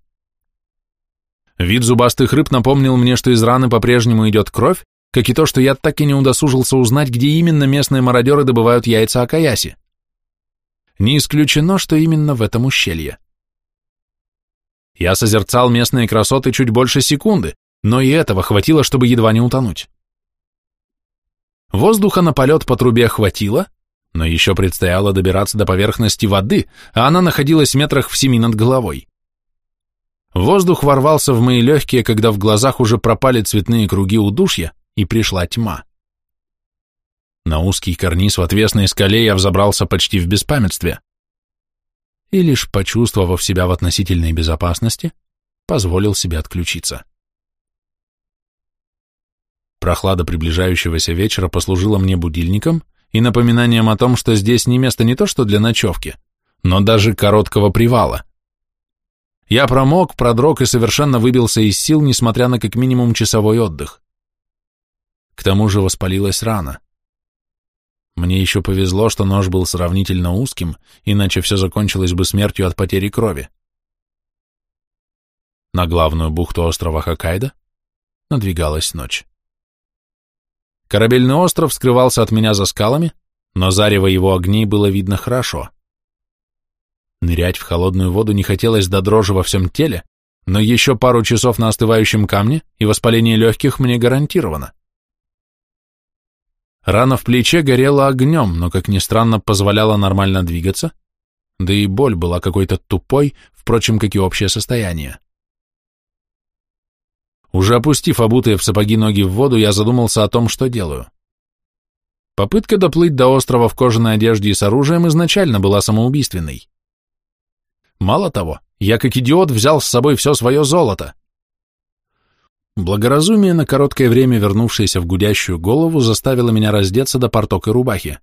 Вид зубастых рыб напомнил мне, что из раны по-прежнему идет кровь, как и то, что я так и не удосужился узнать, где именно местные мародеры добывают яйца Акаяси. Не исключено, что именно в этом ущелье. Я созерцал местные красоты чуть больше секунды, но и этого хватило, чтобы едва не утонуть. Воздуха на полет по трубе хватило, но еще предстояло добираться до поверхности воды, а она находилась метрах в семи над головой. Воздух ворвался в мои легкие, когда в глазах уже пропали цветные круги удушья, и пришла тьма. На узкий карниз в отвесной скале я взобрался почти в беспамятстве. И лишь почувствовав себя в относительной безопасности, позволил себе отключиться. Прохлада приближающегося вечера послужила мне будильником, и напоминанием о том, что здесь не место не то что для ночевки, но даже короткого привала. Я промок, продрог и совершенно выбился из сил, несмотря на как минимум часовой отдых. К тому же воспалилась рана. Мне еще повезло, что нож был сравнительно узким, иначе все закончилось бы смертью от потери крови. На главную бухту острова Хоккайдо надвигалась ночь. Корабельный остров скрывался от меня за скалами, но зарево его огней было видно хорошо. Нырять в холодную воду не хотелось до дрожи во всем теле, но еще пару часов на остывающем камне, и воспаление легких мне гарантировано. Рана в плече горела огнем, но, как ни странно, позволяла нормально двигаться, да и боль была какой-то тупой, впрочем, как и общее состояние. Уже опустив обутые в сапоги ноги в воду, я задумался о том, что делаю. Попытка доплыть до острова в кожаной одежде и с оружием изначально была самоубийственной. Мало того, я как идиот взял с собой все свое золото. Благоразумие, на короткое время вернувшееся в гудящую голову, заставило меня раздеться до порток и рубахи.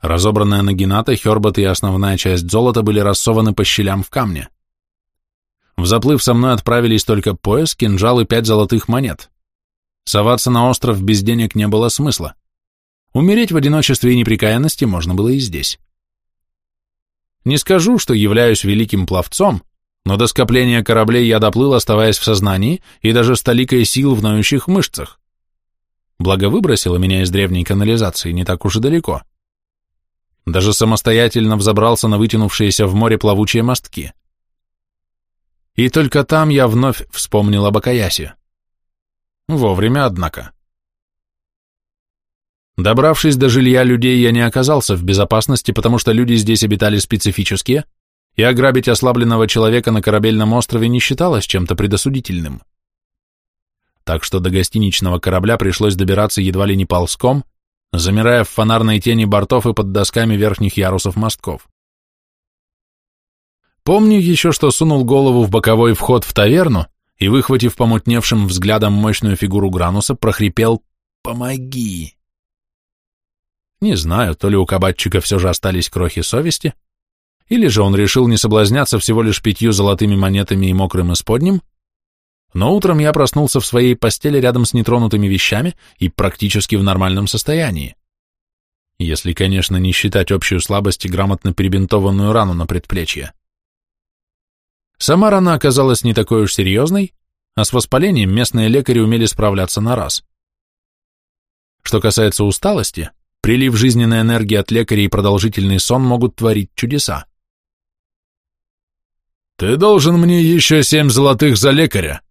Разобранная нагината, хербат и основная часть золота были рассованы по щелям в камне. В заплыв со мной отправились только пояс, кинжал и пять золотых монет. Соваться на остров без денег не было смысла. Умереть в одиночестве и неприкаянности можно было и здесь. Не скажу, что являюсь великим пловцом, но до скопления кораблей я доплыл, оставаясь в сознании и даже с толикой сил в ноющих мышцах. Благо выбросило меня из древней канализации не так уж и далеко. Даже самостоятельно взобрался на вытянувшиеся в море плавучие мостки. И только там я вновь вспомнил об Акаясе. Вовремя, однако. Добравшись до жилья людей, я не оказался в безопасности, потому что люди здесь обитали специфические, и ограбить ослабленного человека на корабельном острове не считалось чем-то предосудительным. Так что до гостиничного корабля пришлось добираться едва ли не ползком, замирая в фонарной тени бортов и под досками верхних ярусов мостков. Помню еще, что сунул голову в боковой вход в таверну и, выхватив помутневшим взглядом мощную фигуру Грануса, прохрипел «Помоги!». Не знаю, то ли у кабатчика все же остались крохи совести, или же он решил не соблазняться всего лишь пятью золотыми монетами и мокрым исподним, но утром я проснулся в своей постели рядом с нетронутыми вещами и практически в нормальном состоянии. Если, конечно, не считать общую слабость и грамотно перебинтованную рану на предплечье. Сама рана оказалась не такой уж серьезной, а с воспалением местные лекари умели справляться на раз. Что касается усталости, Прилив жизненной энергии от лекаря и продолжительный сон могут творить чудеса. «Ты должен мне еще семь золотых за лекаря!»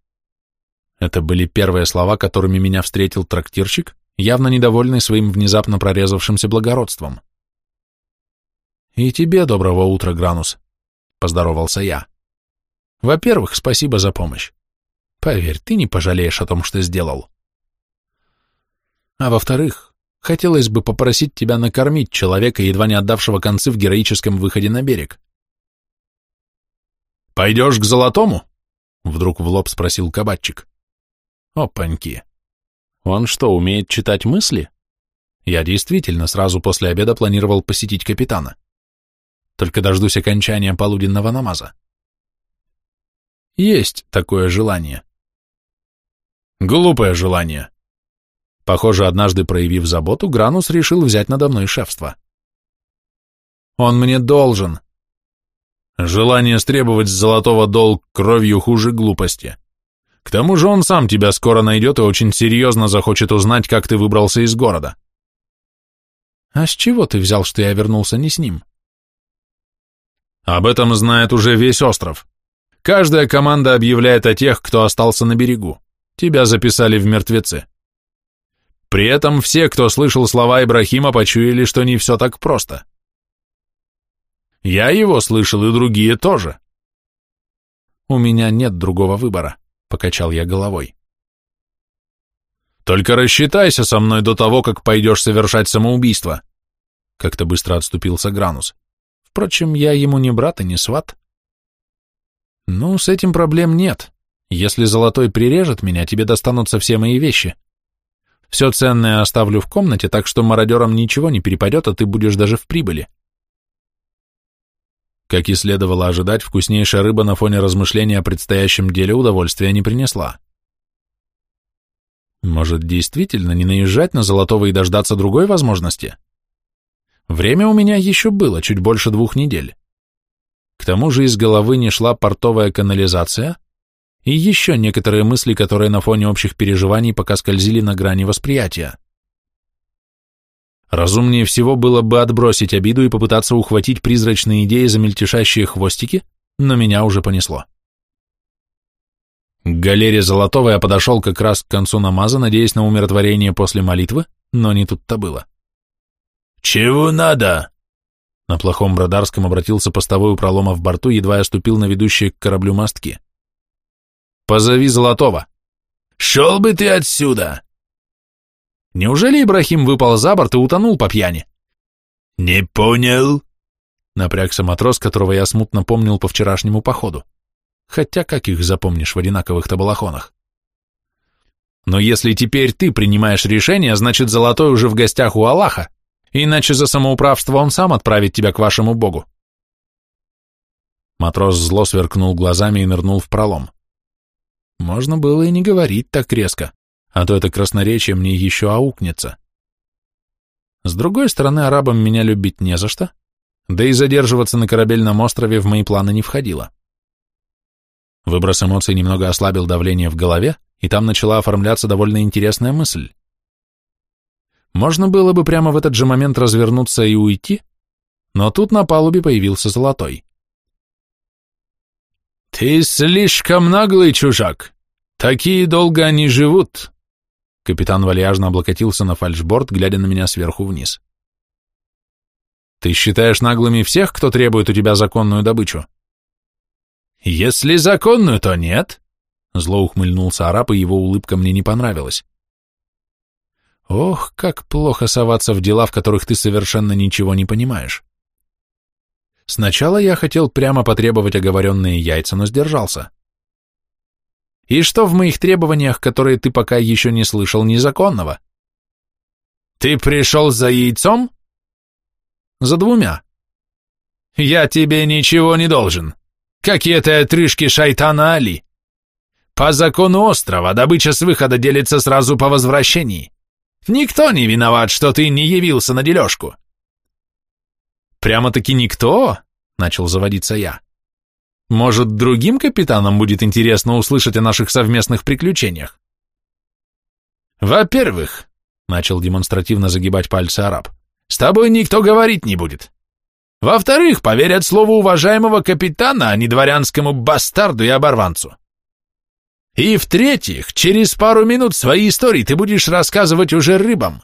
Это были первые слова, которыми меня встретил трактирщик, явно недовольный своим внезапно прорезавшимся благородством. «И тебе доброго утра, Гранус», — поздоровался я. «Во-первых, спасибо за помощь. Поверь, ты не пожалеешь о том, что сделал. А во-вторых, Хотелось бы попросить тебя накормить человека, едва не отдавшего концы в героическом выходе на берег. «Пойдешь к золотому?» — вдруг в лоб спросил кабачик. «Опаньки! Он что, умеет читать мысли?» Я действительно сразу после обеда планировал посетить капитана. Только дождусь окончания полуденного намаза. Есть такое желание. Глупое желание, Похоже, однажды проявив заботу, Гранус решил взять надо мной шефство. «Он мне должен!» Желание стребовать с золотого долг кровью хуже глупости. К тому же он сам тебя скоро найдет и очень серьезно захочет узнать, как ты выбрался из города. А с чего ты взял, что я вернулся не с ним? Об этом знает уже весь остров. Каждая команда объявляет о тех, кто остался на берегу. Тебя записали в мертвецы. При этом все, кто слышал слова Ибрахима, почуяли, что не все так просто. Я его слышал, и другие тоже. У меня нет другого выбора, покачал я головой. Только рассчитайся со мной до того, как пойдешь совершать самоубийство. Как-то быстро отступился Гранус. Впрочем, я ему не брат и не сват. Ну, с этим проблем нет. Если Золотой прирежет меня, тебе достанутся все мои вещи. Все ценное оставлю в комнате, так что мародерам ничего не перепадет, а ты будешь даже в прибыли. Как и следовало ожидать, вкуснейшая рыба на фоне размышления о предстоящем деле удовольствия не принесла. Может, действительно не наезжать на Золотого и дождаться другой возможности? Время у меня еще было, чуть больше двух недель. К тому же из головы не шла портовая канализация, и еще некоторые мысли, которые на фоне общих переживаний пока скользили на грани восприятия. Разумнее всего было бы отбросить обиду и попытаться ухватить призрачные идеи за мельтешащие хвостики, но меня уже понесло. К галере Золотого я подошел как раз к концу намаза, надеясь на умиротворение после молитвы, но не тут-то было. «Чего надо?» На плохом Бродарском обратился постовой у пролома в борту, едва я ступил на ведущие к кораблю мостки. «Позови Золотого!» «Шел бы ты отсюда!» Неужели Ибрахим выпал за борт и утонул по пьяни? «Не понял», — напрягся матрос, которого я смутно помнил по вчерашнему походу. Хотя как их запомнишь в одинаковых табалахонах? Но если теперь ты принимаешь решение, значит, Золотой уже в гостях у Аллаха, иначе за самоуправство он сам отправит тебя к вашему богу. Матрос зло сверкнул глазами и нырнул в пролом. Можно было и не говорить так резко а то это красноречие мне еще аукнется. С другой стороны, арабам меня любить не за что, да и задерживаться на корабельном острове в мои планы не входило. Выброс эмоций немного ослабил давление в голове, и там начала оформляться довольно интересная мысль. Можно было бы прямо в этот же момент развернуться и уйти, но тут на палубе появился Золотой. «Ты слишком наглый чужак. Такие долго они живут», Капитан вальяжно облокотился на фальшборд, глядя на меня сверху вниз. «Ты считаешь наглыми всех, кто требует у тебя законную добычу?» «Если законную, то нет», — зло ухмыльнулся араб, и его улыбка мне не понравилась. «Ох, как плохо соваться в дела, в которых ты совершенно ничего не понимаешь. Сначала я хотел прямо потребовать оговоренные яйца, но сдержался. И что в моих требованиях, которые ты пока еще не слышал, незаконного? Ты пришел за яйцом? За двумя. Я тебе ничего не должен. Какие-то отрыжки шайтана Али. По закону острова добыча с выхода делится сразу по возвращении. Никто не виноват, что ты не явился на дележку. Прямо-таки никто? Начал заводиться я. Может, другим капитанам будет интересно услышать о наших совместных приключениях? Во-первых, начал демонстративно загибать пальцы араб, с тобой никто говорить не будет. Во-вторых, поверят слову уважаемого капитана, а не дворянскому бастарду и оборванцу. И в-третьих, через пару минут свои истории ты будешь рассказывать уже рыбам.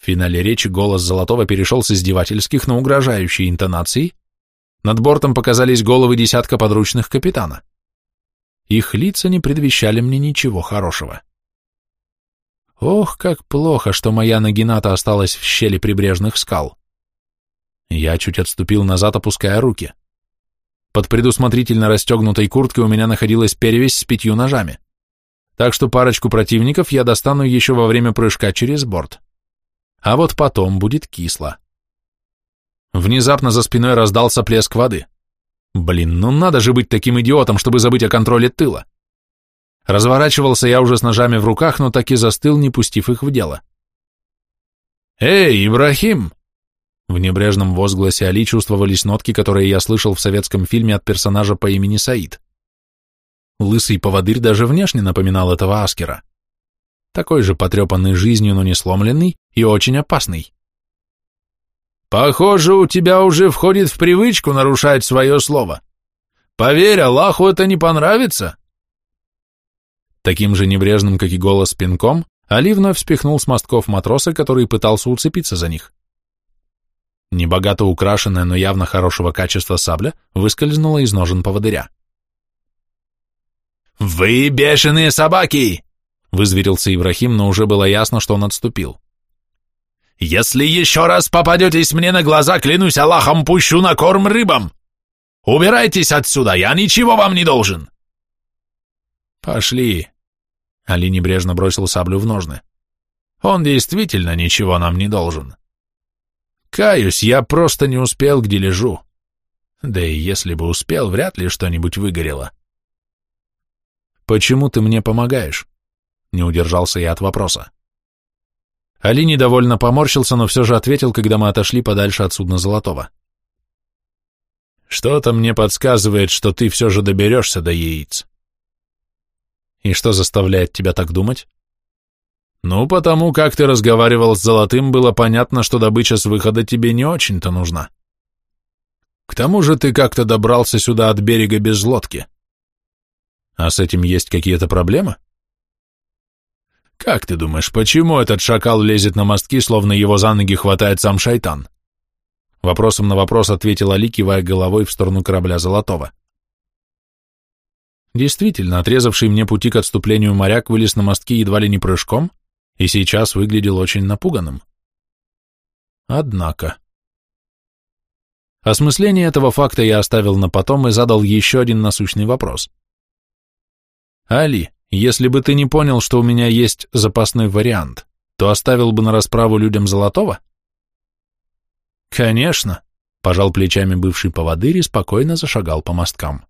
В финале речи голос Золотого перешел с издевательских на угрожающие интонации, над бортом показались головы десятка подручных капитана. Их лица не предвещали мне ничего хорошего. Ох, как плохо, что моя Нагината осталась в щели прибрежных скал. Я чуть отступил назад, опуская руки. Под предусмотрительно расстегнутой курткой у меня находилась перевязь с пятью ножами. Так что парочку противников я достану еще во время прыжка через борт. А вот потом будет кисло. Внезапно за спиной раздался плеск воды. Блин, ну надо же быть таким идиотом, чтобы забыть о контроле тыла. Разворачивался я уже с ножами в руках, но так и застыл, не пустив их в дело. «Эй, Ибрахим!» В небрежном возгласе Али чувствовались нотки, которые я слышал в советском фильме от персонажа по имени Саид. Лысый поводырь даже внешне напоминал этого Аскера. Такой же потрепанный жизнью, но не сломленный и очень опасный. Похоже, у тебя уже входит в привычку нарушать свое слово. Поверь, Аллаху это не понравится. Таким же небрежным, как и голос пинком, Али вновь вспихнул с мостков матроса, который пытался уцепиться за них. Небогато украшенная, но явно хорошего качества сабля выскользнула из ножен поводыря. «Вы бешеные собаки!» — вызверился Ибрахим, но уже было ясно, что он отступил. Если еще раз попадетесь мне на глаза, клянусь Аллахом, пущу на корм рыбам. Убирайтесь отсюда, я ничего вам не должен. Пошли. Али небрежно бросил саблю в ножны. Он действительно ничего нам не должен. Каюсь, я просто не успел, где лежу. Да и если бы успел, вряд ли что-нибудь выгорело. Почему ты мне помогаешь? Не удержался я от вопроса. Али недовольно поморщился, но все же ответил, когда мы отошли подальше от судна Золотого. Что-то мне подсказывает, что ты все же доберешься до яиц. И что заставляет тебя так думать? Ну, потому как ты разговаривал с Золотым, было понятно, что добыча с выхода тебе не очень-то нужна. К тому же ты как-то добрался сюда от берега без лодки. А с этим есть какие-то проблемы? Как ты думаешь, почему этот шакал лезет на мостки, словно его за ноги хватает сам шайтан? Вопросом на вопрос ответил Али, кивая головой в сторону корабля Золотого. Действительно, отрезавший мне пути к отступлению моряк вылез на мостки едва ли не прыжком и сейчас выглядел очень напуганным. Однако... Осмысление этого факта я оставил на потом и задал еще один насущный вопрос. «Али, если бы ты не понял, что у меня есть запасной вариант, то оставил бы на расправу людям Золотого?» «Конечно», — пожал плечами бывший поводырь и спокойно зашагал по мосткам.